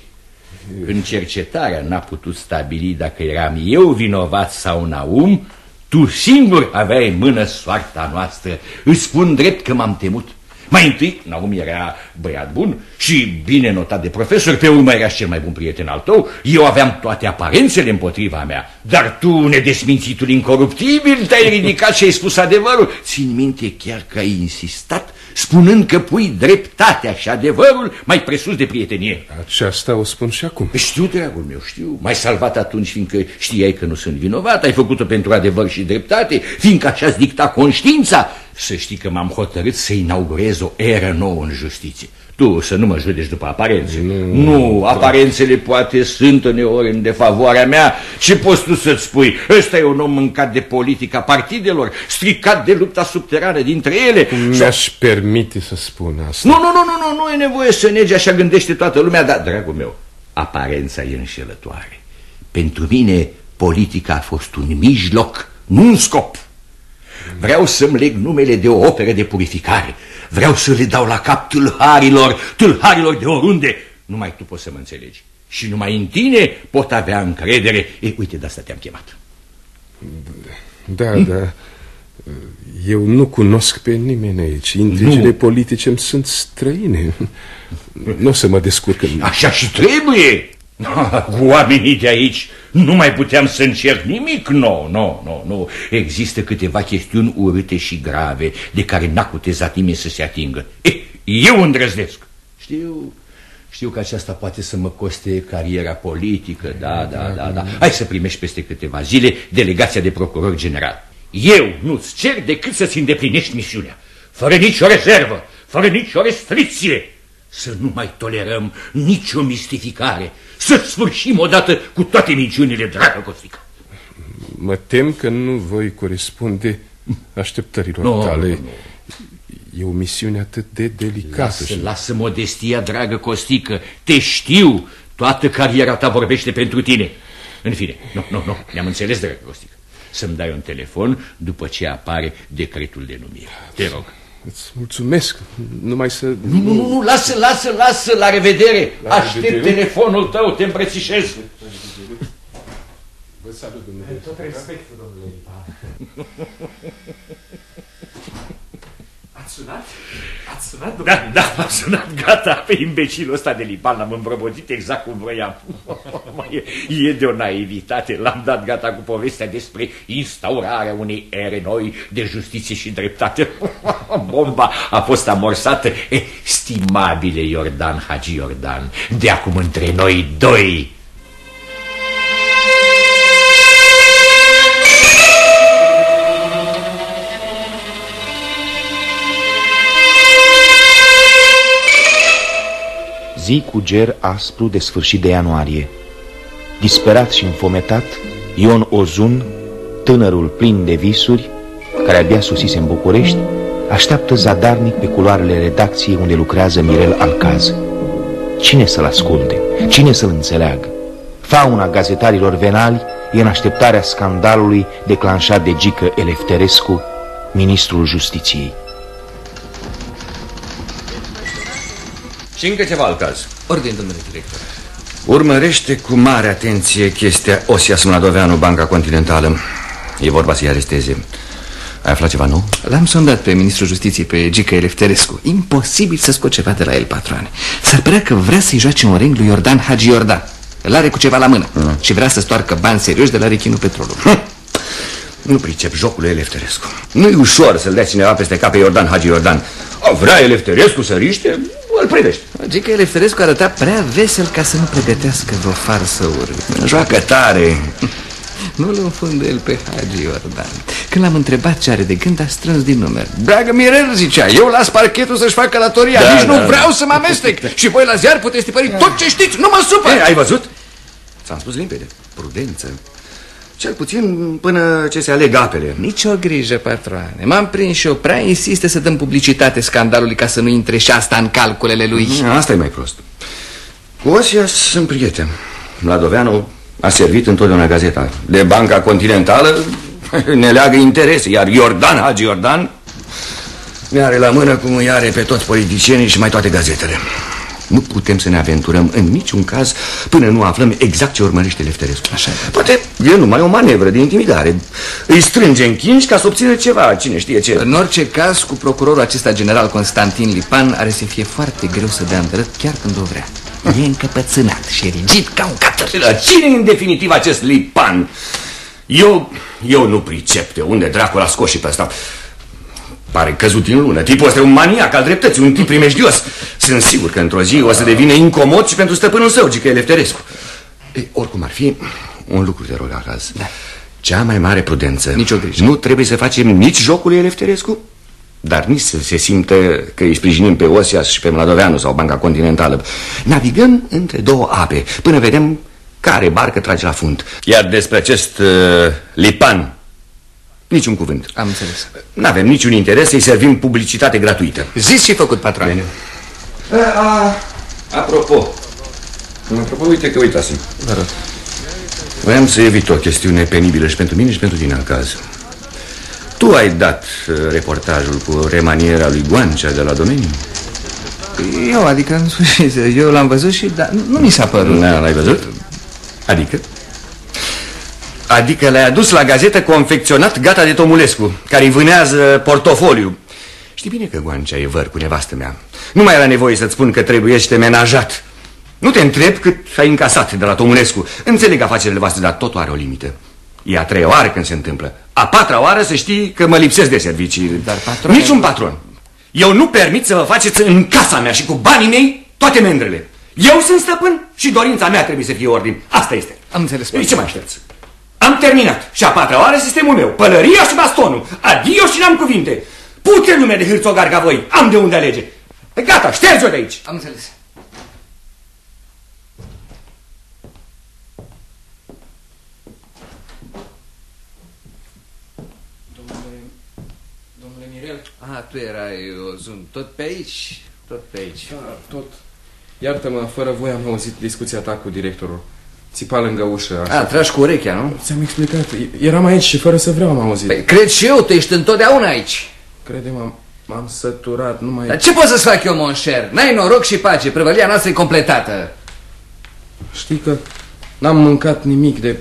Când cercetarea n-a putut stabili dacă eram eu vinovat sau Naum, tu singur aveai în mână soarta noastră. Îți spun drept că m-am temut. Mai întâi, Naum era băiat bun și bine notat de profesor, pe urmă era cel mai bun prieten al tău, eu aveam toate aparențele împotriva mea, dar tu, nedesmințitul incoruptibil, te-ai ridicat și ai spus adevărul. Țin minte chiar că ai insistat, spunând că pui dreptatea și adevărul mai presus de prietenie. Aceasta o spun și acum. Știu, dragul meu, știu. M-ai salvat atunci fiindcă știai că nu sunt vinovat, ai făcut-o pentru adevăr și dreptate, fiindcă așa-ți dicta conștiința. Să știi că m-am hotărât să inaugurez o eră nouă în justiție. Tu să nu mă judeci după aparențe. Nu, nu aparențele poate sunt uneori în defavoarea mea. Ce poți tu să-ți spui? Ăsta e un om mâncat de politica partidelor, stricat de lupta subterană dintre ele. Sau- Mi-aș permite să spun asta. nu, nu, nu, nu, nu, nu e nevoie să negi, așa gândește toată lumea, dar, dragul meu, aparența e înșelătoare. Pentru mine, politica a fost un mijloc, nu un scop. Vreau să-mi leg numele de o operă de purificare. Vreau să le dau la cap tâlharilor, tâlharilor de oriunde. Numai tu poți să mă înțelegi. Și numai în tine pot avea încredere. E, uite, de asta te-am chemat. Da, da. Eu nu cunosc pe nimeni aici. Intrigile Nu. politice îmi sunt străine. Nu o să mă descurc în... Așa și trebuie. Cu oamenii de aici Nu mai puteam să încerc nimic? Nu, nu, nu, nu. Există câteva chestiuni urâte și grave de care n-a cutezat nimeni să se atingă. Eh, eu îndrăznesc. Știu, știu că aceasta poate să mă coste cariera politică, da, da, da, da. Hai să primești peste câteva zile delegația de procuror general. Eu nu-ți cer decât să-ți îndeplinești misiunea, fără nicio rezervă, fără nicio restricție. Să nu mai tolerăm nicio mistificare, să sfârșim odată cu toate minciunile, dragă Costică. Mă tem că nu voi corespunde așteptărilor Nu, tale. nu, nu. E o misiune atât de delicată. Lasă, și- lasă modestia, dragă Costică, te știu, toată cariera ta vorbește pentru tine. În fine, nu, nu, nu, ne-am înțeles, dragă Costică. Să-mi dai un telefon după ce apare decretul de numire. Te rog. Îți mulțumesc, numai să... Nu, nu, nu, nu, lasă, lasă, lasă, la revedere. La Aștept revedere. telefonul tău, te îmbrățișez. Vă salut, domnule. Tot respectul, domnule Ați sunat? Ați sunat, Da, da, m-a sunat, gata, pe imbecilul ăsta de Liban l-am îmbrăbătit exact cum vroiam. Mă, e, e de o naivitate, l-am dat gata cu povestea despre instaurarea unei ere noi de justiție și dreptate. Bomba a fost amorsată. E, stimabile Iordan, Hagi Iordan, de acum între noi doi Zi cu ger aspru de sfârșit de ianuarie. Disperat și înfometat, Ion Ozun, tânărul plin de visuri, care abia sosise în București, așteaptă zadarnic pe culoarele redacției unde lucrează Mirel Alcaz. Cine să-l asculte? Cine să-l înțeleagă? Fauna gazetarilor venali e în așteptarea scandalului declanșat de Gică Elefterescu, ministrul justiției. Și încă ceva alt caz. Ordine, domnule director. Urmărește cu mare atenție chestia Osias Mladoveanu, Banca Continentală. E vorba să-i aresteze. Ai aflat ceva nou? L-am sondat pe ministrul justiției, pe Gica Elefterescu. Imposibil să scot ceva de la el, patroane. S-ar părea că vrea să-i joace un ring lui Iordan Hagi Iordan. Îl are cu ceva la mână Mm. și vrea să stoarcă bani serioși de la rechinul petrolului. Nu pricep jocul lui Elefterescu. Nu-i ușor să-l dea cineva peste cap pe Iordan Hagi Iordan. O, vrea Elefterescu să riște, îl privește. Gica Elefterescu arăta prea vesel ca să nu pregătească vreo farsă urâtă. Joacă tare. Nu-l înfundă el pe Hagi Iordan. Când l-am întrebat ce are de gând, a strâns din numeri. Dragă Mirel, zicea, eu las parchetul să-și facă datoria, Da, nici da, nu da. vreau să mă amestec. Și voi la ziar puteți tipări tot ce știți, nu mă supăr. Ei, ai văzut? Ți-am spus limpede, prudență. Cel puțin până ce se aleg apele. Nici o grijă, patroane. M-am prins și eu prea insiste să dăm publicitate scandalului ca să nu intre și asta în calculele lui. Mm, Asta e mai prost. Cu Osias sunt prieten. Vladoveanu a servit întotdeauna gazeta. De Banca Continentală ne leagă interese, iar Iordan, Hagi Iordan, mi-are la mână cum îi are pe toți politicienii și mai toate gazetele. Nu putem să ne aventurăm în niciun caz până nu aflăm exact ce urmărește Lefterescu. Așa Poate e numai o manevră de intimidare. Îi strânge în chinci ca să obțină ceva, cine știe ce. În orice caz, cu procurorul acesta general Constantin Lipan are să fie foarte greu să dea îndrăt chiar când o vrea. E încăpățânat și rigid ca un catăr. Dar Cine e în definitiv acest Lipan? Eu, eu nu pricep de unde dracul a scos și pe asta. Pare căzut din lună. Tipul ăsta e un maniac al dreptății, un tip primejdios. Sunt sigur că într-o zi o să devină incomod și pentru stăpânul său, Gică Elefterescu. Ei, oricum ar fi, un lucru te rog acasă. Da. Cea mai mare prudență. Nici o grijă. Nu trebuie să facem nici jocul lui Elefterescu, dar nici să se simtă că îi sprijinim pe Osias și pe Mladoveanu sau Banca Continentală. Navigăm între două ape până vedem care barcă trage la fund. Iar despre acest uh, Lipan, niciun cuvânt. Am înțeles. N-avem niciun interes să-i servim publicitate gratuită. Zis ce făcut, patroane. A, apropo, apropo, uite că uitasem. Vă rog. Voiam să evit o chestiune penibilă și pentru mine și pentru tine, caz. Tu ai dat uh, reportajul cu remaniera lui Goancea de la domeniu? Eu, adică, în sfârșit, eu l-am văzut și da, nu, nu mi s-a părut. Da, l-ai văzut? Adică? Adică le-ai adus la gazetă confecționat gata de Tomulescu, care îi vânează portofoliu. Știi bine că Goancea e văr cu nevastă mea. Nu mai era nevoie să-ți spun că trebuiește menajat. Nu te întreb cât ai încasat de la Tomulescu. Înțeleg afacerile voastre, dar totul are o limită. E a treia oară când se întâmplă. A patra oară să știi că mă lipsesc de servicii. Dar patron... Niciun patron. Eu nu permit să vă faceți în casa mea și cu banii mei toate mendrele. Eu sunt stăpân și dorința mea trebuie să fie ordine. Asta este. Am înțeles. Ei, ce mai aștepți? Am terminat. Și a patra oară sistemul meu. Pălăria și bastonul. Adio și n-am cuvinte. Pute lume de hârțogar ca voi. Am de unde alege. E gata, șterge-o de aici. Am înțeles. Domnule, domnule Mirel? Ah, tu erai, Ozun, tot pe aici, tot pe aici. Da, tot. Iartă-mă, fără voi am auzit discuția ta cu directorul. Țipa lângă ușă. Așa. A, tragi cu urechea, nu? Ți-am explicat. Eram aici și fără să vreau am auzit. Păi, cred și eu, tu ești întotdeauna aici. Crede-mă, m-am săturat, nu mai... Dar ce pot să-ți fac eu, monșer? N-ai noroc și pace, prăvălia noastră e completată. Știi că n-am mâncat nimic de,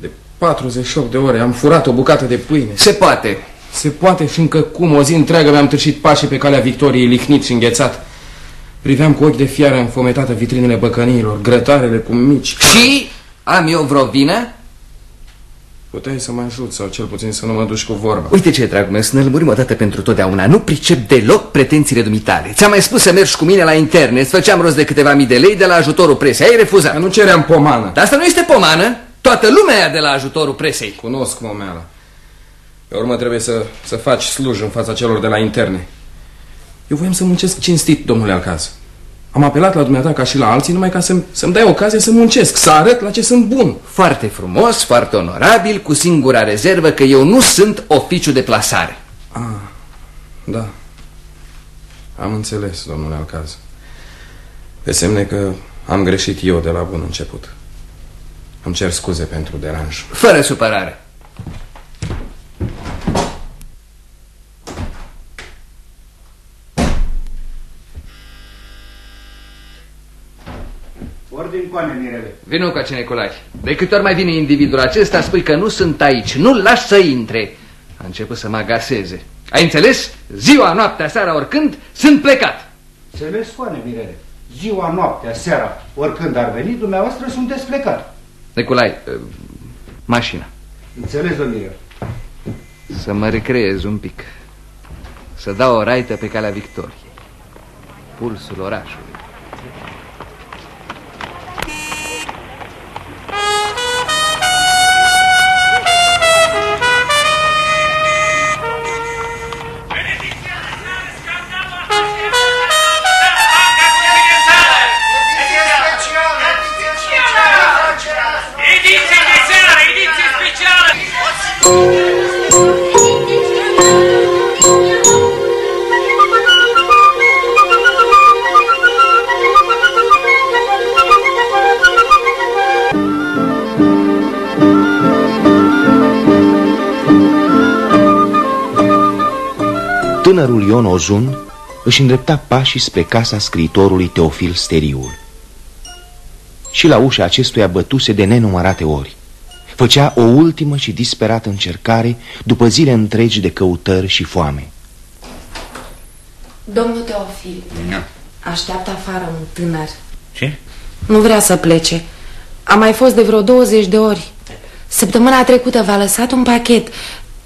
de 48 de ore. Am furat o bucată de pâine. Se poate. Se poate, fiindcă cum o zi întreagă mi-am târșit pașii pe calea victoriei, lihnit și înghețat. Priveam cu ochi de fiară înfometată vitrinele băcăniilor, grătarele cu mici... Și am eu vreo vină? Puteai să mă ajut sau cel puțin să nu mă duci cu vorba. Uite ce, dragul meu, să ne lămurim o dată pentru totdeauna. Nu pricep deloc pretențiile dumitale. Ți-am mai spus să mergi cu mine la interne, îți făceam rost de câteva mii de lei de la ajutorul presei. Ai refuzat. Dar nu ceream pomană. Dar asta nu este pomană. Toată lumea ia de la ajutorul presei. Cunosc momeala. Pe urmă trebuie să, să faci sluj în fața celor de la interne. Eu voiam să muncesc cinstit, domnule Alcaz. Am apelat la dumneata ca și la alții numai ca să-mi să dai ocazie să muncesc, să arăt la ce sunt bun. Foarte frumos, foarte onorabil, cu singura rezervă că eu nu sunt oficiu de plasare. Ah, da. Am înțeles, domnule Alcaz. Pe semne că am greșit eu de la bun început. Îmi cer scuze pentru deranj. Fără supărare. Ordin coane, Mirele. Vino cu acene Nicolae. De câte ori mai vine individul acesta, spui că nu sunt aici, nu-l lași să intre. A început să mă agaseze. Ai înțeles? Ziua, noaptea, seara, oricând, sunt plecat. Înțeles, coane, Mirele. Ziua, noaptea, seara, oricând ar veni, dumneavoastră sunteți plecat. Nicolae, uh, mașina. Înțeles, domnule. Să mă recreez un pic. Să dau o raită pe calea victoriei. Pulsul orașului. Tânărul Ion Ozun își îndrepta pașii spre casa scriitorului Teofil Steriul. Și la ușa acestuia bătuse de nenumărate ori. Făcea o ultimă și disperată încercare după zile întregi de căutări și foame. Domnul Teofil, Da. așteaptă afară un tânăr. Ce? Nu vrea să plece. A mai fost de vreo 20 de ori. Săptămâna trecută v-a lăsat un pachet.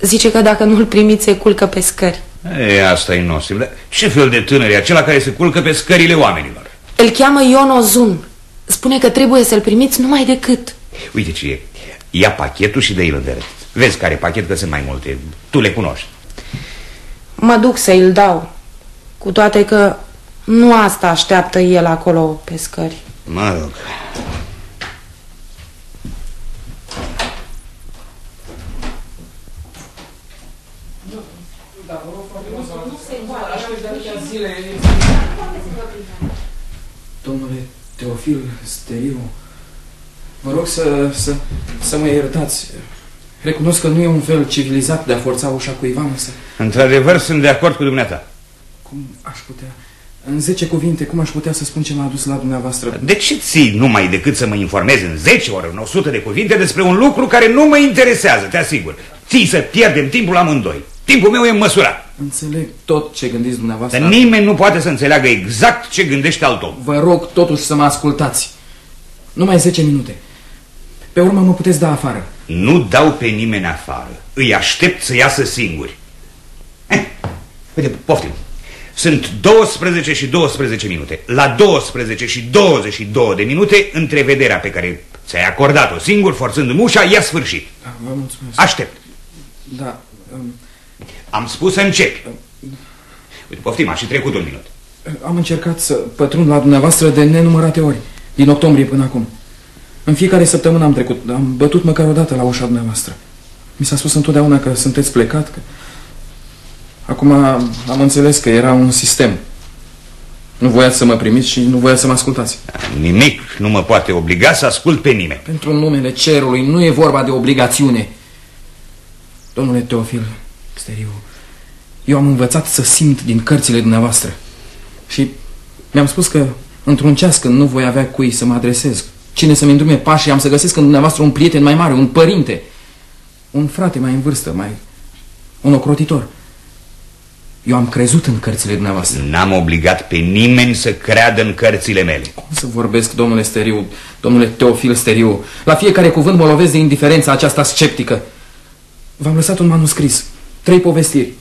Zice că dacă nu-l primiți, se culcă pe scări. E, asta e nosibil. Ce fel de tânăr e acela care se culcă pe scările oamenilor? Îl cheamă Ion Ozun. Spune că trebuie să-l primiți numai decât. Uite ce e. Ia pachetul și dă-i de Vezi care pachet, că sunt mai multe. Tu le cunoști. Mă duc să-i dau. Cu toate că nu asta așteaptă el acolo pe scări. Mă rog. Domnule Teofil Steriu, vă rog să, să, să mă iertați. Recunosc că nu e un fel civilizat de a forța ușa cuiva, însă Într-adevăr, sunt de acord cu dumneata. cum aș putea... În 10 cuvinte, cum aș putea să spun ce m-a adus la dumneavoastră? De ce ții numai decât să mă informezi în 10 ori, în 100 de cuvinte despre un lucru care nu mă interesează, te asigur? Ții să pierdem timpul amândoi. Timpul meu e măsurat. Înțeleg tot ce gândiți dumneavoastră. Dar nimeni nu poate să înțeleagă exact ce gândește alt om. Vă rog totuși să mă ascultați. Numai 10 minute. Pe urmă mă puteți da afară. Nu dau pe nimeni afară. Îi aștept să iasă singuri. Eh, uite, poftim. Sunt 12 și 12 minute. La 12 și 22 de minute, întrevederea pe care ți-ai acordat-o singur, forțându-mi ușa, i-a sfârșit. Da, vă mulțumesc. Aștept. Da. Um, Am spus să începi. Uite, poftim, a și trecut un minut. am încercat să pătrund la dumneavoastră de nenumărate ori, din octombrie până acum. În fiecare săptămână am trecut, am bătut măcar o dată la ușa dumneavoastră. Mi s-a spus întotdeauna că sunteți plecat, că... Acum am înțeles că era un sistem. Nu voiați să mă primiți și nu voiați să mă ascultați. Nimic nu mă poate obliga să ascult pe nimeni. Pentru numele cerului nu e vorba de obligațiune. Domnule Teofil Steriu, eu am învățat să simt din cărțile dumneavoastră. Și mi-am spus că într-un ceas când nu voi avea cui să mă adresez, cine să-mi îndrume pașii, am să găsesc în dumneavoastră un prieten mai mare, un părinte, un frate mai în vârstă, mai... un ocrotitor. Eu am crezut în cărțile dumneavoastră. N-am obligat pe nimeni să creadă în cărțile mele. Cum să vorbesc, domnule Steriu, domnule Teofil Steriu? La fiecare cuvânt mă lovesc de indiferența aceasta sceptică. V-am lăsat un manuscris, trei povestiri.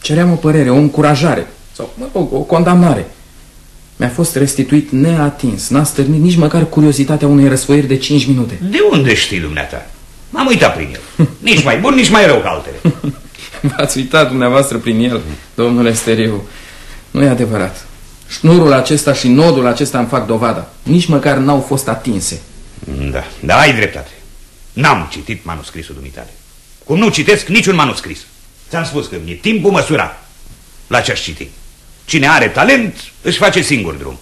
Ceream o părere, o încurajare sau mă rog, o condamnare. Mi-a fost restituit neatins, n-a stârnit nici măcar curiozitatea unei răsfoieri de 5 minute. De unde știi dumneata? M-am uitat prin el. Nici mai bun, nici mai rău ca altele. V-ați uitat dumneavoastră prin el, domnule Steriu. Nu e adevărat. Șnurul acesta și nodul acesta îmi fac dovada. Nici măcar n-au fost atinse. Da, da, ai dreptate. N-am citit manuscrisul dumitale. Cum nu citesc niciun manuscris. Ți-am spus că mi-e timpul măsurat la ce-aș citi. Cine are talent își face singur drum.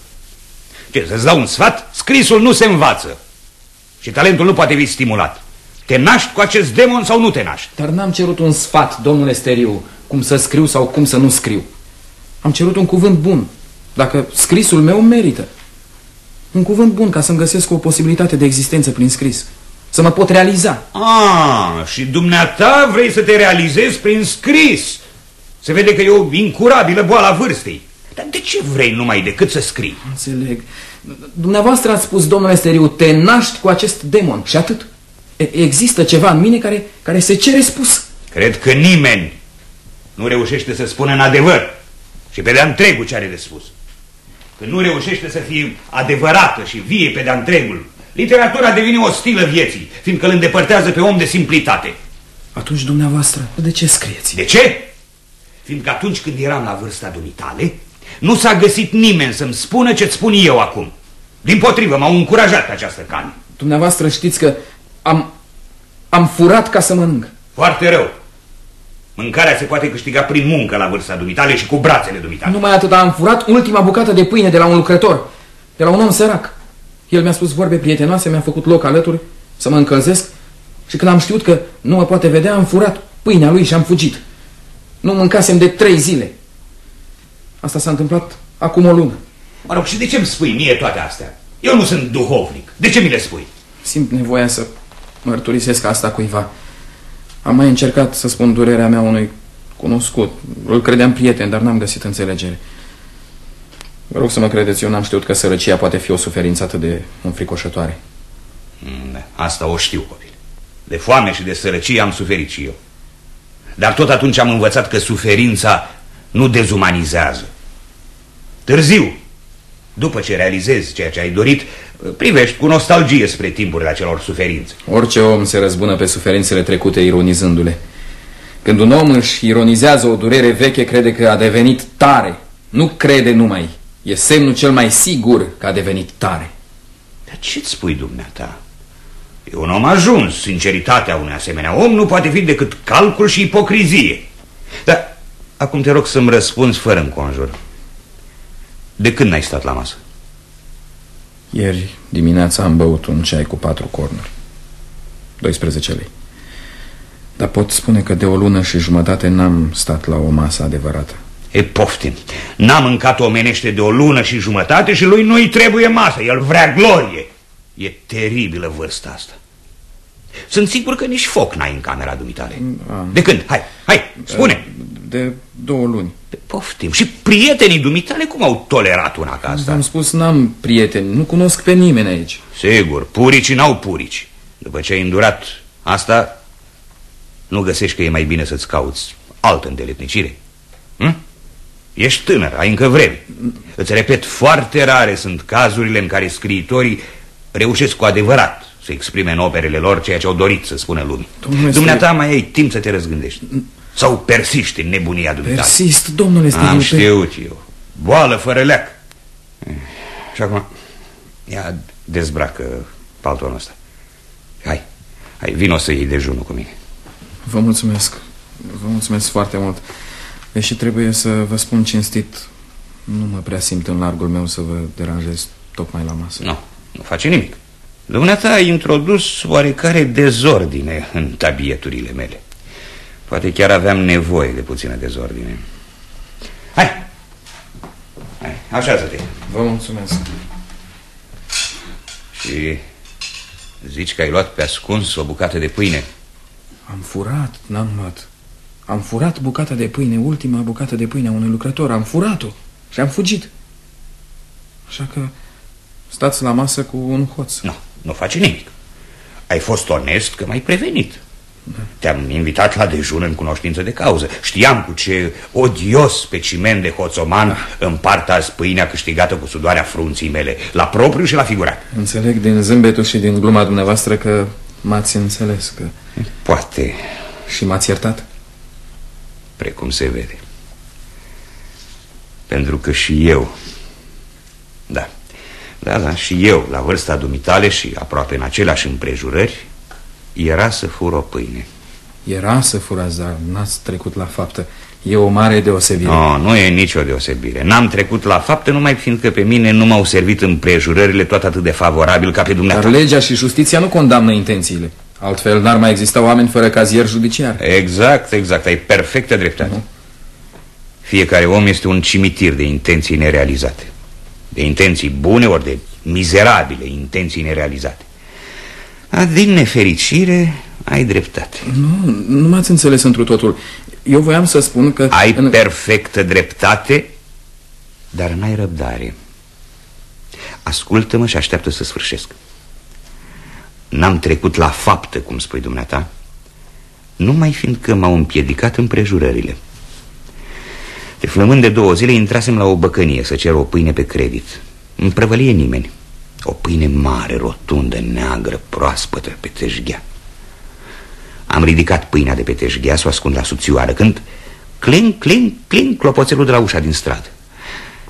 Ce, să-ți dau un sfat? Scrisul nu se învață. Și talentul nu poate fi stimulat. Te naști cu acest demon sau nu te naști? Dar n-am cerut un sfat, domnule Steriu, cum să scriu sau cum să nu scriu. Am cerut un cuvânt bun, dacă scrisul meu merită. Un cuvânt bun ca să-mi găsesc o posibilitate de existență prin scris. Să mă pot realiza. Ah, și dumneata vrei să te realizezi prin scris. Se vede că e o incurabilă boală a vârstei. Dar de ce vrei numai decât să scrii? Înțeleg. Dumneavoastră ați spus, domnule Steriu, te naști cu acest demon și atât. E există ceva în mine care, care se cere spus. Cred că nimeni nu reușește să spună în adevăr și pe de-a întregul ce are de spus. Că nu reușește să fie adevărată și vie pe de-a întregul. Literatura devine ostilă vieții, fiindcă îl îndepărtează pe om de simplitate. Atunci, dumneavoastră, de ce scrieți? De ce? Fiindcă atunci când eram la vârsta dumitale, nu s-a găsit nimeni să-mi spună ce-ți spun eu acum. Din potrivă, m-au încurajat pe această cale. Dumneavoastră știți că am, am furat ca să mănânc. Foarte rău. Mâncarea se poate câștiga prin muncă la vârsta dumitale și cu brațele dumitale. Numai atât, am furat ultima bucată de pâine de la un lucrător, de la un om sărac. El mi-a spus vorbe prietenoase, mi-a făcut loc alături să mă încălzesc și când am știut că nu mă poate vedea, am furat pâinea lui și am fugit. Nu mâncasem de trei zile. Asta s-a întâmplat acum o lună. Mă rog, și de ce îmi spui mie toate astea? Eu nu sunt duhovnic. De ce mi le spui? Simt nevoia să mărturisesc asta cuiva. Am mai încercat să spun durerea mea unui cunoscut. Îl credeam prieten, dar n-am găsit înțelegere. Vă rog să mă credeți, eu n-am știut că sărăcia poate fi o suferință atât de înfricoșătoare. Mm, asta o știu, copil. De foame și de sărăcie am suferit și eu. Dar tot atunci am învățat că suferința nu dezumanizează. Târziu, după ce realizezi ceea ce ai dorit, privești cu nostalgie spre timpurile acelor suferințe. Orice om se răzbună pe suferințele trecute ironizându-le. Când un om își ironizează o durere veche, crede că a devenit tare. Nu crede numai. E semnul cel mai sigur că a devenit tare. Dar ce-ți spui dumneata? E un om ajuns. Sinceritatea unui asemenea om nu poate fi decât calcul și ipocrizie. Dar acum te rog să-mi răspunzi fără înconjur. De când n-ai stat la masă? Ieri dimineața am băut un ceai cu patru cornuri. 12 lei. Dar pot spune că de o lună și jumătate n-am stat la o masă adevărată. E poftim. N-am mâncat omenește de o lună și jumătate și lui nu-i trebuie masă. El vrea glorie. E teribilă vârsta asta. Sunt sigur că nici foc n-ai în camera dumitale. De când? Hai, hai, spune. De două luni. Poftim. Și prietenii dumitale cum au tolerat una ca asta? Am spus, n-am prieteni, nu cunosc pe nimeni aici. Sigur, puricii n-au purici. După ce ai îndurat asta, nu găsești că e mai bine să-ți cauți altă îndeletnicire? Hm? Ești tânăr, ai încă vreme. Îți repet, foarte rare sunt cazurile în care scriitorii reușesc cu adevărat să exprime în operele lor ceea ce au dorit să spună lumii. Domnule Dumneata mai ai timp să te răzgândești. Sau persiști în nebunia dumneata. Persist, domnule Steniu. Am știut eu. Boală fără leac. Și acum, ia dezbracă paltonul ăsta. Hai, hai, vino să iei dejunul cu mine. Vă mulțumesc. Vă mulțumesc foarte mult. Deși trebuie să vă spun cinstit, nu mă prea simt în largul meu să vă deranjez tocmai la masă. Nu, nu face nimic. Dumneata a introdus oarecare dezordine în tabieturile mele. Poate chiar aveam nevoie de puțină dezordine. Hai! Hai, așează-te. Vă mulțumesc. Și zici că ai luat pe ascuns o bucată de pâine. Am furat, n-am luat. Am furat bucata de pâine, ultima bucată de pâine a unui lucrător. Am furat-o și am fugit. Așa că stați la masă cu un hoț. Nu, nu face nimic. Ai fost onest că m-ai prevenit. Da. Te-am invitat la dejun în cunoștință de cauză. Știam cu ce odios specimen de hoțoman da. împart azi pâinea câștigată cu sudoarea frunții mele, la propriu și la figurat. Înțeleg din zâmbetul și din gluma dumneavoastră că m-ați înțeles că... Poate. Și m-ați iertat? Precum se vede. Pentru că și eu... Da, da, da, și eu, la vârsta dumitale și aproape în aceleași împrejurări, era să fur o pâine. Era să furați, dar n-ați trecut la faptă. E o mare deosebire. No, nu e nicio deosebire. N-am trecut la faptă numai fiindcă pe mine nu m-au servit împrejurările tot atât de favorabil ca pe dumneavoastră. Dar legea și justiția nu condamnă intențiile. Altfel n-ar mai exista oameni fără cazier judiciar. Exact, exact. Ai perfectă dreptate. Uh -huh. Fiecare om este un cimitir de intenții nerealizate. De intenții bune ori de mizerabile intenții nerealizate. A, din nefericire, ai dreptate. Nu, nu m-ați înțeles întru totul. Eu voiam să spun că... Ai în... perfectă dreptate, dar n-ai răbdare. Ascultă-mă și așteaptă să sfârșesc. N-am trecut la faptă, cum spui dumneata, numai fiindcă m-au împiedicat împrejurările. De flămând de două zile intrasem la o băcănie să cer o pâine pe credit. Nu prăvălie nimeni. O pâine mare, rotundă, neagră, proaspătă, pe teșghea. Am ridicat pâinea de pe teșghea să o ascund la subțioară când... Cling, cling, cling, clopoțelul de la ușa din stradă.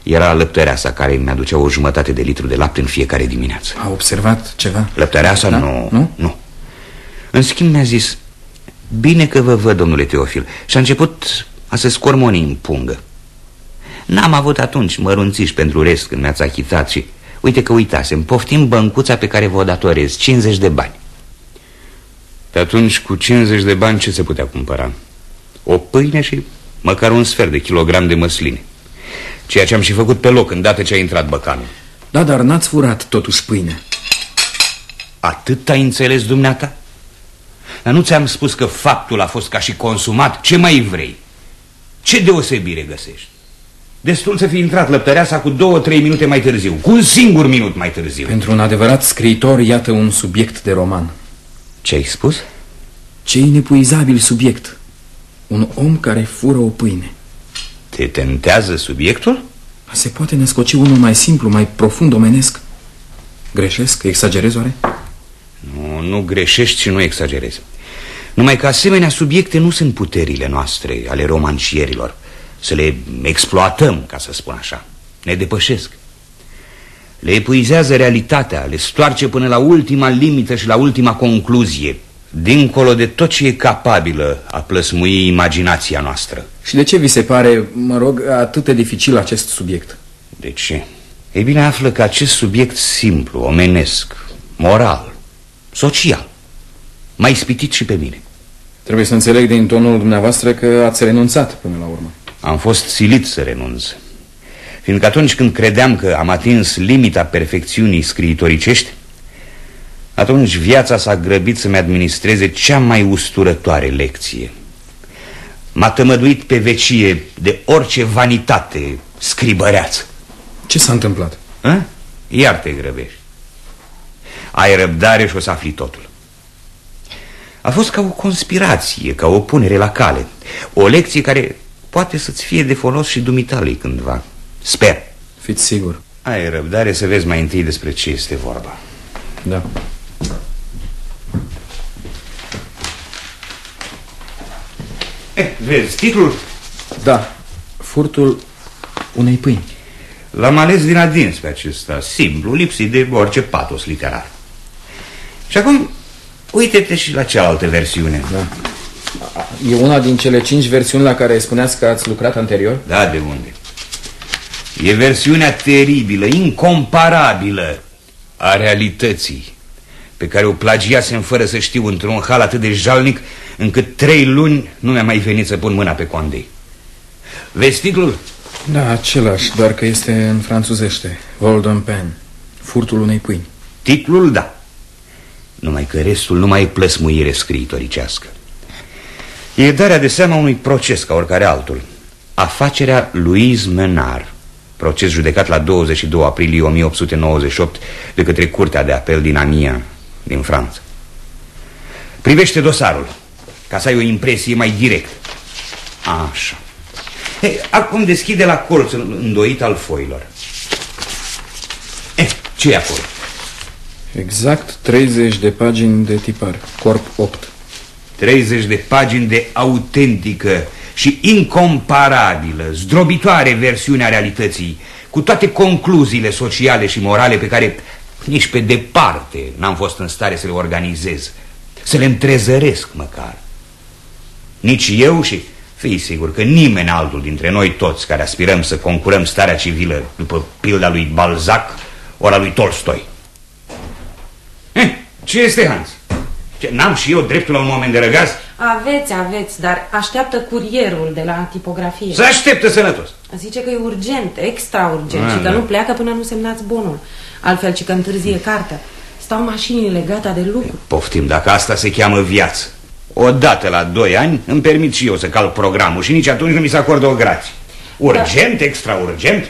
Era lăptăreasa care mi aducea o jumătate de litru de lapte în fiecare dimineață. A observat ceva? Lăptăreasa? Da? Nu, nu. Nu. În schimb mi-a zis, bine că vă văd, domnule Teofil. Și a început a se scormoni în pungă. N-am avut atunci mărunțiși pentru rest când mi-ați achitat și... Uite că uitasem, poftim băncuța pe care vă o datorez, 50 de bani. Pe atunci, cu 50 de bani, ce se putea cumpăra? O pâine și măcar un sfert de kilogram de măsline. Ceea ce am și făcut pe loc, îndată ce a intrat băcanul. Da, dar n-ați furat totuși pâine. Atât ai înțeles dumneata? Dar nu ți-am spus că faptul a fost ca și consumat? Ce mai vrei? Ce deosebire găsești? Destul să fi intrat lăptăreasa cu două-trei minute mai târziu, cu un singur minut mai târziu. Pentru un adevărat scriitor, iată un subiect de roman. Ce ai spus? Ce inepuizabil subiect. Un om care fură o pâine. Te tentează subiectul? Se poate născoci unul mai simplu, mai profund omenesc. Greșesc? Exagerez oare? Nu, nu greșești și nu exagerezi. Numai că asemenea subiecte nu sunt puterile noastre, ale romancierilor. Să le exploatăm, ca să spun așa. Ne depășesc. Le epuizează realitatea, le stoarce până la ultima limită și la ultima concluzie, dincolo de tot ce e capabilă a plăsmui imaginația noastră. Și de ce vi se pare, mă rog, atât de dificil acest subiect? De ce? Ei bine, află că acest subiect simplu, omenesc, moral, social, m-a ispitit și pe mine. Trebuie să înțeleg din tonul dumneavoastră că ați renunțat până la urmă. Am fost silit să renunț. Fiindcă atunci când credeam că am atins limita perfecțiunii scriitoricești, Atunci viața s-a grăbit să-mi administreze cea mai usturătoare lecție M-a tămăduit pe vecie de orice vanitate scribăreață Ce s-a întâmplat? A? Iar te grăbești Ai răbdare și o să afli totul A fost ca o conspirație, ca o punere la cale O lecție care poate să-ți fie de folos și dumitalei cândva. Sper. Fiți sigur. Ai răbdare să vezi mai întâi despre ce este vorba. Da. Eh, vezi, titlul? Da, furtul unei pâini. L-am ales din adins pe acesta, simplu, lipsit de orice patos literar. Și acum, uite-te și la cealaltă versiune. Da E una din cele cinci versiuni la care spuneați că ați lucrat anterior? Da, de unde? E versiunea teribilă, incomparabilă a realității Pe care o plagiasem fără să știu într-un hal atât de jalnic Încât trei luni nu mi-a mai venit să pun mâna pe condei Vezi titlul? Da, același, doar că este în franțuzește Golden Pen Furtul unei pâini Titlul, da Numai că restul nu mai e plăsmuire scriitoricească E darea de seama unui proces ca oricare altul. Afacerea Louise Menard. Proces judecat la 22 aprilie 1898 De către Curtea de Apel din Ania, din Franța. Privește dosarul Ca să ai o impresie mai direct. Așa. Hey, acum deschide la colț îndoit al foilor. Eh, ce e acolo? Exact 30 de pagini de tipar Corp 8 30 de pagini de autentică și incomparabilă, zdrobitoare versiune a realității, cu toate concluziile sociale și morale pe care nici pe departe n-am fost în stare să le organizez, să le întrezăresc măcar. Nici eu și Fii sigur că nimeni altul dintre noi toți care aspirăm să concurăm starea civilă după pilda lui Balzac ori a lui Tolstoi. Eh, ce este, Hans? N-am și eu dreptul la un moment de răgaz? Aveți, aveți, dar așteaptă curierul de la tipografie. Să așteptă sănătos. Zice că e urgent, extra urgent A, și că da. nu pleacă până nu semnați bonul. Altfel, ci că întârzie cartea. Stau mașinile gata de lucru. Poftim, dacă asta se cheamă viață. Odată la doi ani îmi permit și eu să calc programul și nici atunci nu mi se acordă o grație. Urgent, extra urgent.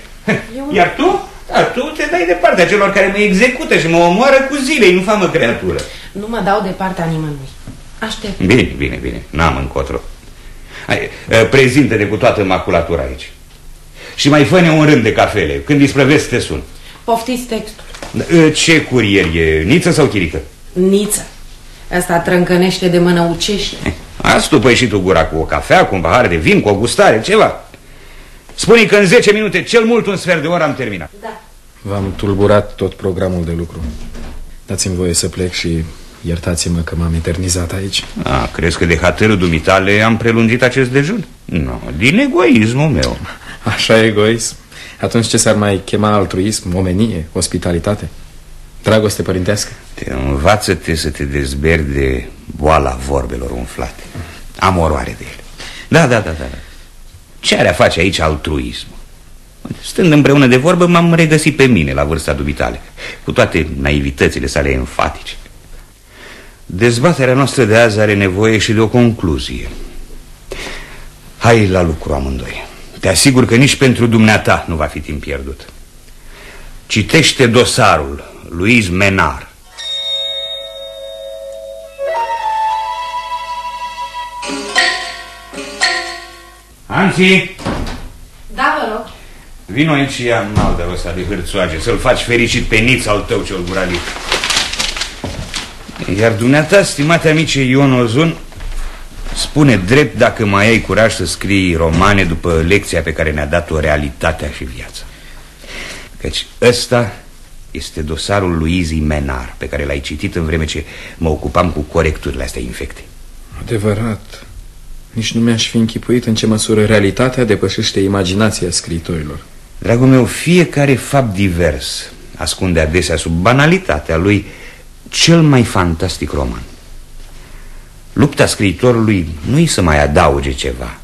Iar tu? Da, tu te dai de partea celor care mă execută și mă omoară cu zile, infamă creatură. Nu mă dau de partea nimănui. Aștept. Bine, bine, bine, n-am încotro. Hai, eh, prezintă-te cu toată maculatura aici. Și mai fă un rând de cafele. Când isprăvesc te sun. Poftiți textul. Eh, Ce curier e? Niță sau chirică? Niță. Asta trâncănește de mânăucește. Azi tu păi și tu gura cu o cafea, cu un pahar de vin, cu o gustare, ceva. Spune că în 10 minute, cel mult un sfert de oră am terminat. Da. V-am tulburat tot programul de lucru Dați-mi voie să plec și iertați-mă că m-am eternizat aici A, crezi că de hatărul dumitale am prelungit acest dejun? Nu, din egoismul meu. Așa egoism Atunci ce s-ar mai chema altruism, omenie, ospitalitate? Dragoste părintească? Te învață-te să te dezberi de boala vorbelor umflate. Am oroare de ele. Da, da, da, da. da. Ce are a face aici altruismul? Stând împreună de vorbă, m-am regăsit pe mine la vârsta dubitale, cu toate naivitățile sale enfatice. Dezbaterea noastră de azi are nevoie și de o concluzie. Hai la lucru amândoi. Te asigur că nici pentru dumneata nu va fi timp pierdut. Citește dosarul, Louise Menard. Anții, Da, vă rog. vino aici și ia maldărul ăsta de hârțoage, să-l faci fericit pe niț al tău cel guralit. Iar dumneata, stimate amice Ion Ozun, spune drept dacă mai ai curaj să scrii romane după lecția pe care ne-a dat-o realitatea și viața. Căci ăsta este dosarul lui Izzy Menar, pe care l-ai citit în vreme ce mă ocupam cu corecturile astea infecte. Adevărat Nici nu mi-aș fi închipuit în ce măsură realitatea depășește imaginația scriitorilor Dragul meu, fiecare fapt divers ascunde adesea sub banalitatea lui cel mai fantastic roman. Lupta scriitorului nu e să mai adauge ceva,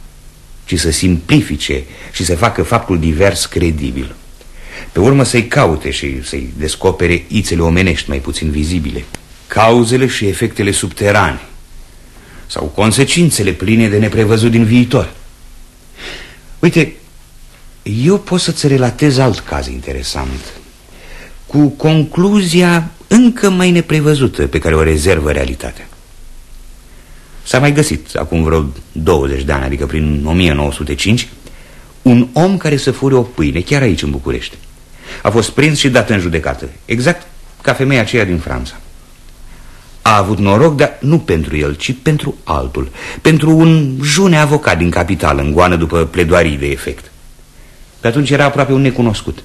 ci să simplifice și să facă faptul divers credibil. Pe urmă să-i caute și să-i descopere ițele omenești mai puțin vizibile, cauzele și efectele subterane sau consecințele pline de neprevăzut din viitor. Uite, eu pot să-ți relatez alt caz interesant, cu concluzia încă mai neprevăzută pe care o rezervă realitatea. S-a mai găsit, acum vreo 20 de ani, adică prin 1905, un om care să fure o pâine, chiar aici în București. A fost prins și dat în judecată, exact ca femeia aceea din Franța. A avut noroc, dar nu pentru el, ci pentru altul, pentru un june avocat din capital, în goană după pledoarii de efect. Pe atunci era aproape un necunoscut.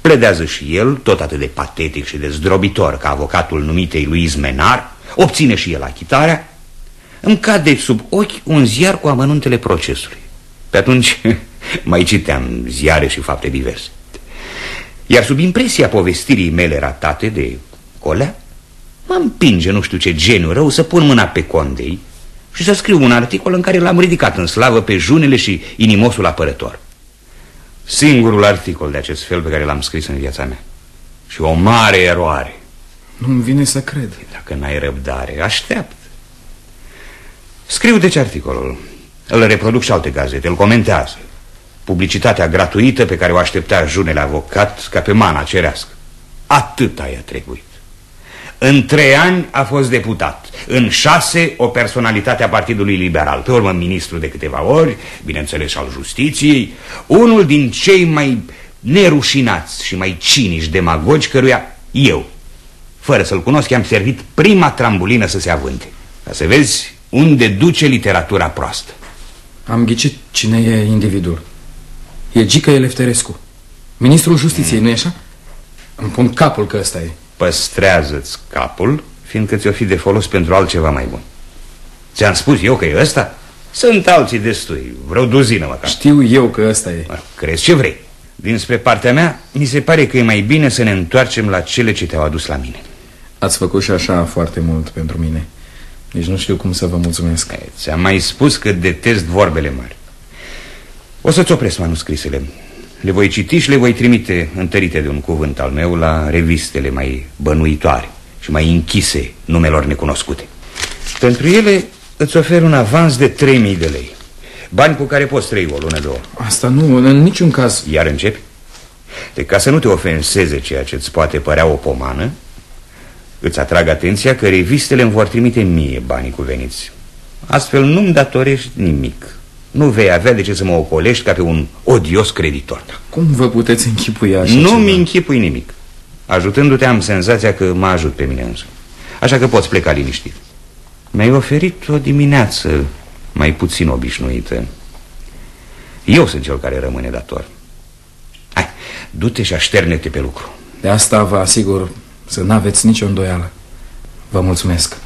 Pledează și el, tot atât de patetic și de zdrobitor ca avocatul numitei lui Menar, obține și el achitarea, îmi cade sub ochi un ziar cu amănuntele procesului. Pe atunci mai citeam ziare și fapte diverse. Iar sub impresia povestirii mele ratate de colea, mă împinge nu știu ce geniu rău să pun mâna pe condei și să scriu un articol în care l-am ridicat în slavă pe junele și inimosul apărător. Singurul articol de acest fel pe care l-am scris în viața mea. Și o mare eroare. Nu-mi vine să cred. Dacă n-ai răbdare, așteaptă. Scriu deci articolul. Îl reproduc și alte gazete, îl comentează. Publicitatea gratuită pe care o aștepta junele avocat ca pe mana cerească. Atât i-a trebuit. În trei ani a fost deputat, în șase o personalitate a Partidului Liberal, pe urmă ministru de câteva ori, bineînțeles al justiției, unul din cei mai nerușinați și mai cinici demagogi căruia eu, fără să-l cunosc, i-am servit prima trambulină să se avânte. Ca să vezi unde duce literatura proastă. Am ghicit cine e individul. E Gica Elefterescu, ministrul justiției, mm. nu-i așa? Îmi pun capul că ăsta e. Păstrează-ți capul, fiindcă ți-o fi de folos pentru altceva mai bun. Ți-am spus eu că e ăsta? Sunt alții destui, vreo duzină măcar. Știu eu că ăsta e. Crezi ce vrei. Dinspre partea mea, mi se pare că e mai bine să ne întoarcem la cele ce te-au adus la mine. Ați făcut și așa foarte mult pentru mine. Nici nu știu cum să vă mulțumesc. Ți-am mai spus că detest vorbele mari. O să-ți opresc manuscrisele. Le voi citi și le voi trimite întărite de un cuvânt al meu la revistele mai bănuitoare și mai închise numelor necunoscute. Pentru ele îți ofer un avans de 3000 de lei. Bani cu care poți trăi o lună, două. Asta nu, în niciun caz. Iar începi? De ca să nu te ofenseze ceea ce îți poate părea o pomană, îți atrag atenția că revistele îmi vor trimite mie banii cuveniți. Astfel nu-mi datorești nimic. Nu vei avea de ce să mă ocolești ca pe un odios creditor. Cum vă puteți închipui așa Nu-mi închipui nimic. Ajutându-te am senzația că mă ajut pe mine însă. Așa că poți pleca liniștit. Mi-ai oferit o dimineață mai puțin obișnuită. Eu sunt cel care rămâne dator. Hai, du-te și așterne-te pe lucru. De asta vă asigur să n-aveți nicio îndoială. Vă mulțumesc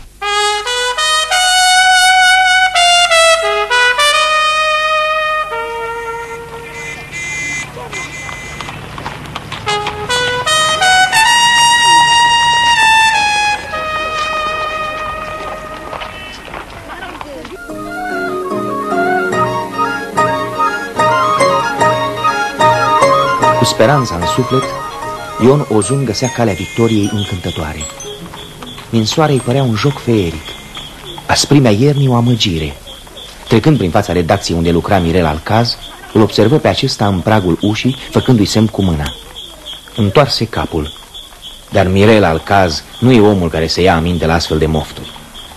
suflet, Ion Ozun găsea calea victoriei încântătoare. Din soare îi părea un joc feeric. Asprimea iernii o amăgire. Trecând prin fața redacției unde lucra Mirel al caz, îl observă pe acesta în pragul ușii, făcându-i semn cu mâna. Întoarse capul. Dar Mirel al caz nu e omul care se ia aminte la astfel de mofturi.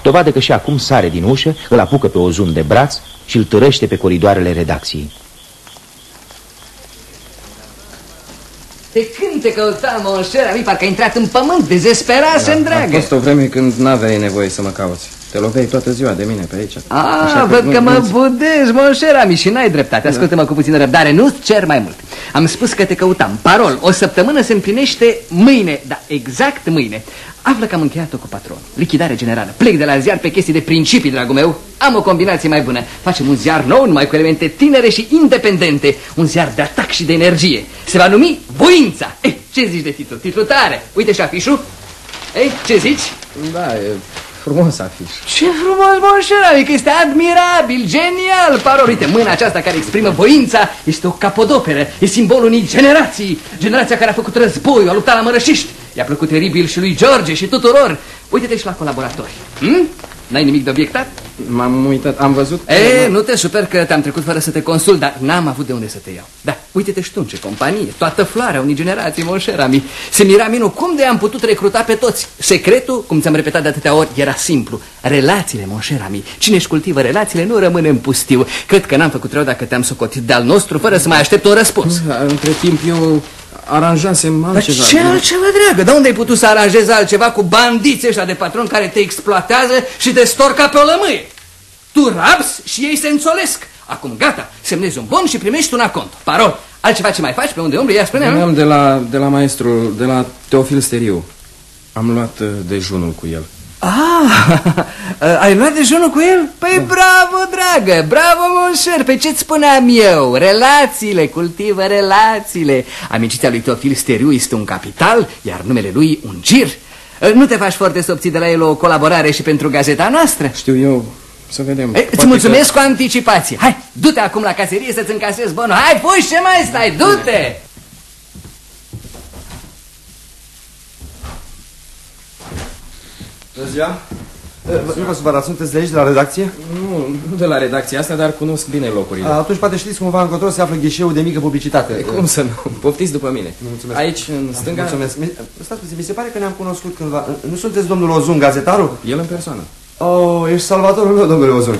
Dovadă că și acum sare din ușă, îl apucă pe Ozun de braț și îl târăște pe coridoarele redacției. De când te căutam, monșer, mi parcă a intrat în pământ, dezesperat, se întreagă. A fost o vreme când n-aveai nevoie să mă cauți. Te loveai toată ziua de mine pe aici. Ah, văd că, că mă budezi, monșer, și n-ai dreptate. Da. Ascultă-mă cu puțină răbdare, nu-ți cer mai mult. Am spus că te căutam. Parol, o săptămână se împlinește mâine, da, exact mâine. Află că am încheiat-o cu patron. Lichidare generală. Plec de la ziar pe chestii de principii, dragul meu. Am o combinație mai bună. Facem un ziar nou, numai cu elemente tinere și independente. Un ziar de atac și de energie. Se va numi Voința. Eh, ce zici de titlu? Titlu tare. Uite și afișul. Ei, ce zici? Da, e frumos afiș. Ce frumos, monșer, că este admirabil, genial, parol. Uite, mâna aceasta care exprimă voința este o capodoperă, e simbolul unei generații. Generația care a făcut războiul, a luptat la mărășiști. I-a plăcut teribil și lui George și tuturor. Uite-te și la colaboratori. Hm? N-ai nimic de obiectat? M-am uitat, am văzut... E, nu te super că te-am trecut fără să te consult, dar n-am avut de unde să te iau. Da, uite-te și tu în ce companie, toată floarea unei generații, monșerami. Se mira Minu cum de am putut recruta pe toți. Secretul, cum ți-am repetat de atâtea ori, era simplu. Relațiile, monșerami. Cine își cultivă relațiile nu rămâne în pustiu. Cred că n-am făcut rău dacă te-am socotit de-al nostru fără să mai aștept un răspuns. Da, între timp eu aranjasem altceva. Dar ce altceva, dragă? De unde ai putut să aranjezi altceva cu bandiții ăștia de patron care te exploatează și te storca pe o lămâie? Tu rabzi și ei se înțolesc. Acum gata, semnezi un bon și primești un acont. Parol. Altceva ce mai faci? Pe unde umbli? Ia spune Am de la, de la maestru, de la Teofil Steriu. Am luat uh, dejunul cu el. Ah, ai luat dejunul cu el? Păi da. bravo, dragă, bravo, monșer, pe ce-ți spuneam eu? Relațiile, cultivă relațiile. Amiciția lui Teofil Steriu este un capital, iar numele lui un gir. Nu te faci foarte să obții de la el o colaborare și pentru gazeta noastră? Știu eu, să vedem. Ei, îți mulțumesc că... cu anticipație. Hai, du-te acum la caserie să-ți încasezi bonul. Hai, fugi, ce mai stai? Du-te! Bună ziua! Nu vă supărați, sunteți de aici, de la redacție? Nu, nu de la redacția asta, dar cunosc bine locurile. Atunci poate știți cumva încotro se află ghișeul de mică publicitate. E, cum să nu? Poftiți după mine. Mulțumesc. Aici, în stânga... Mulțumesc. Mi, stați puțin, mi se pare că ne-am cunoscut cândva. Nu sunteți domnul Ozun, gazetarul? El în persoană. Oh, ești salvatorul meu, domnule Ozun.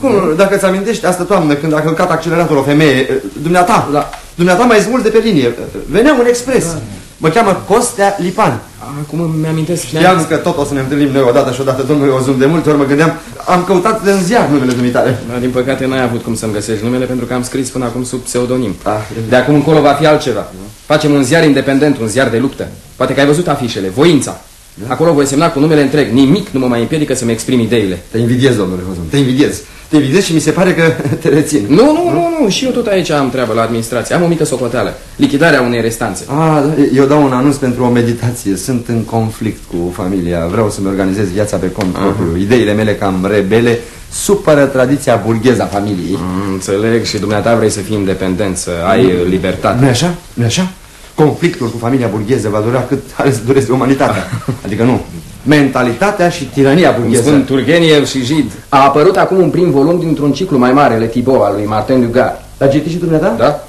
Cum, dacă ți amintești, asta toamnă, când a călcat acceleratorul o femeie, dumneata, da. dumneata mai smult de pe linie, venea un expres. Da. Mă cheamă Costea Lipan. Acum îmi amintesc. Știam că tot o să ne întâlnim noi odată și odată, domnule Ozun. De multe ori mă gândeam, am căutat în ziar numele dumitale. Da, din păcate n-ai avut cum să-mi găsești numele pentru că am scris până acum sub pseudonim. Ah, de acum încolo va fi altceva. Facem un ziar independent, un ziar de luptă. Poate că ai văzut afișele, voința. Da? Acolo voi semna cu numele întreg. Nimic nu mă mai împiedică să-mi exprim ideile. Te invidiez, domnule Ozun, te invidiez te evidez și mi se pare că te rețin. Nu, nu, nu, nu, și eu tot aici am treabă la administrație. Am o mică socoteală. Lichidarea unei restanțe. Ah, eu dau un anunț pentru o meditație. Sunt în conflict cu familia. Vreau să-mi organizez viața pe cont propriu. Ideile mele cam rebele supără tradiția burgheză a familiei. Mm, înțeleg și dumneata vrei să fii independent, să ai mm. libertate. nu așa? nu așa? Conflictul cu familia burgheză va dura cât are să dureze umanitatea. Adică nu, mentalitatea și tirania burgheză. Spun Turgeniev și Jid. A apărut acum un prim volum dintr-un ciclu mai mare, Le Thibault, al lui Martin Dugas. L-a citit și dumneata? Da.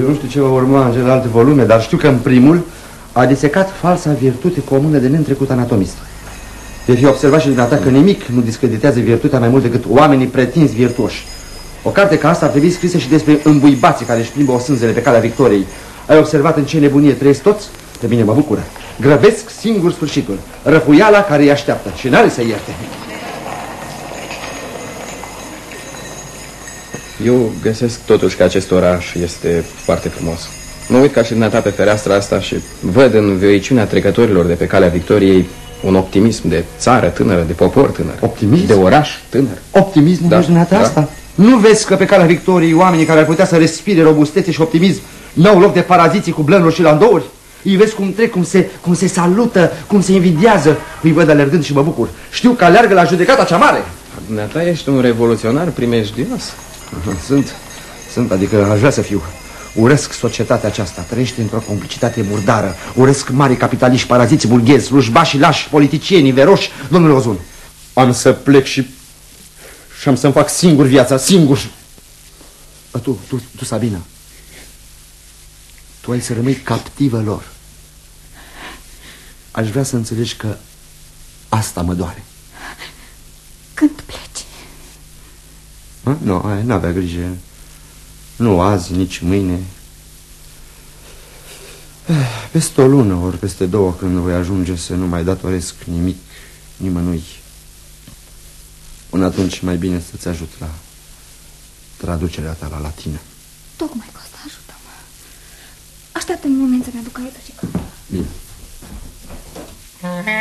Eu nu știu ce va urma în celelalte volume, dar știu că în primul a disecat falsa virtute comună de neîntrecut anatomist. De fi observat și dumneata că nimic nu discreditează virtutea mai mult decât oamenii pretinți virtuoși. O carte ca asta ar trebui scrisă și despre îmbuibații care își plimbă o sânzele pe calea victoriei. Ai observat în ce nebunie trăiesc toți? Pe mine mă bucură. Grăbesc singur sfârșitul. Răfuiala care îi așteaptă și n-are să ierte. Eu găsesc totuși că acest oraș este foarte frumos. Mă uit ca și dumneata pe fereastra asta și văd în vioiciunea trecătorilor de pe calea Victoriei un optimism de țară tânără, de popor tânăr. Optimism? De oraș tânăr. Optimism da, dumneata da. asta? Nu vezi că pe calea Victoriei oamenii care ar putea să respire robustețe și optimism n-au loc de paraziții cu blănuri și landouri? Îi vezi cum trec, cum se, cum se salută, cum se invidiază. Îi văd alergând și mă bucur. Știu că aleargă la judecata cea mare. Dumneata ești un revoluționar primejdios. Sunt, sunt, adică aș vrea să fiu. Urăsc societatea aceasta, trăiește într-o complicitate murdară. Urăsc mari capitaliști, paraziți, bulghezi, slujbași, lași, politicieni, veroși. Domnule Ozun, am să plec și... și am să-mi fac singur viața, singur. Tu, tu, tu, Sabina, tu ai să rămâi captivă lor. Aș vrea să înțelegi că asta mă doare. Când pleci? Nu, nu avea grijă. Nu azi, nici mâine. Peste o lună, ori peste două, când voi ajunge să nu mai datoresc nimic nimănui. Până atunci mai bine să-ți ajut la traducerea ta la latină. Tocmai, Costa, ajută-mă. Așteaptă un moment să-mi aduc aici și Bine. Familia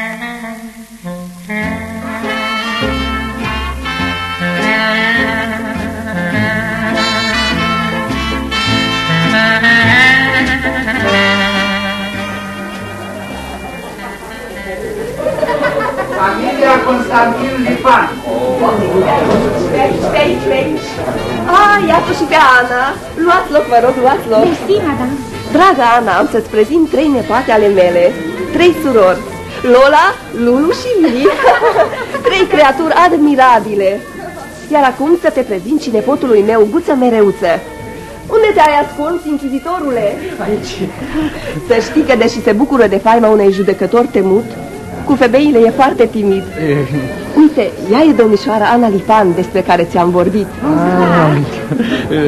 Constantin Lipan. Aici, aici, aici. Ah, iată și pe Ana. Luați loc, vă rog, luați loc. Mersi, madame. Dragă Ana, am să-ți prezint trei nepoate ale mele, trei surori. Lola, Lulu și Lili. Trei creaturi admirabile. Iar acum să te prezint și nepotului meu, Guță Mereuță. Unde te-ai ascuns, închizitorule? Aici. Să știi că, deși se bucură de faima unei judecători temut, cu femeile e foarte timid. Uite, ea e domnișoara Ana Lipan, despre care ți-am vorbit. Ah,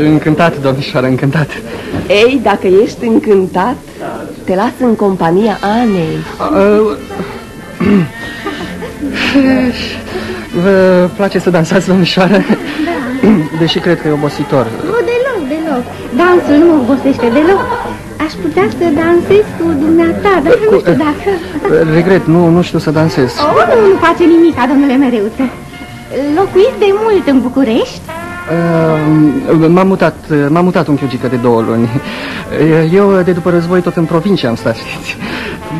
încântat, domnișoară, încântat. Ei, dacă ești încântat, te las în compania Anei. Uh, Vă place să dansați, domnișoară? Deși cred că e obositor. Nu, deloc, deloc. Dansul nu mă obosește deloc. Aș putea să dansez cu dumneata, dar nu știu dacă... Regret, nu, nu știu să dansez. Oh, nu, nu face nimic, domnule Mereuță. Locuiți de mult în București? Uh, M-am mutat, m-am mutat un chiugică de două luni. Eu, de după război, tot în provincie am stat, știți.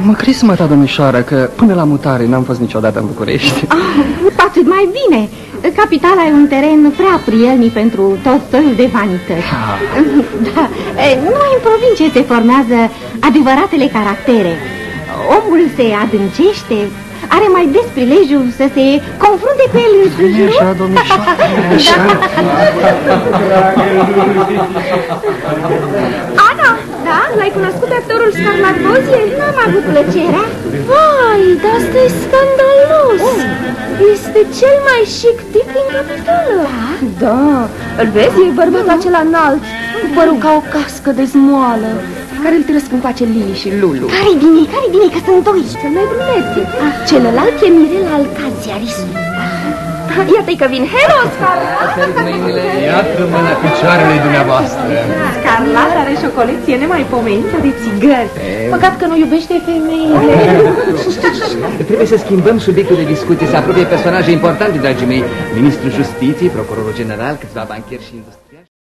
Mă crismă ta, domnișoară, că până la mutare n-am fost niciodată în București. Ah, atât mai bine. Capitala e un teren prea prielnic pentru tot felul de vanități. Da, e, numai în provincie se formează adevăratele caractere. Omul se adâncește, are mai des prilejul să se confrunte cu el însuși, nu? Așa, domnișoară, așa. Ana, da? L-ai cunoscut pe actorul Scarlat Bozie? N-am avut plăcerea. Vai, dar asta e scandalos! Este cel mai chic tip din capitală. Da, îl vezi? E bărbatul acela înalt, cu părul ca o cască de zmoală, care îl trăsc în pace Lili și Lulu. Care-i bine, care-i bine, că sunt doi. Cel mai brunet. Celălalt e Mirela Alcazia, risul. Iată-i că vin Hello, Scarlat! Iată mâna picioarele dumneavoastră. Scarlat are și o colecție nemaipomenită de țigări. Păcat că nu iubește femeile. Trebuie să schimbăm subiectul de discuție, să apropie personaje importante, dragii mei. Ministrul Justiției, Procurorul General, câțiva bancheri și industrie.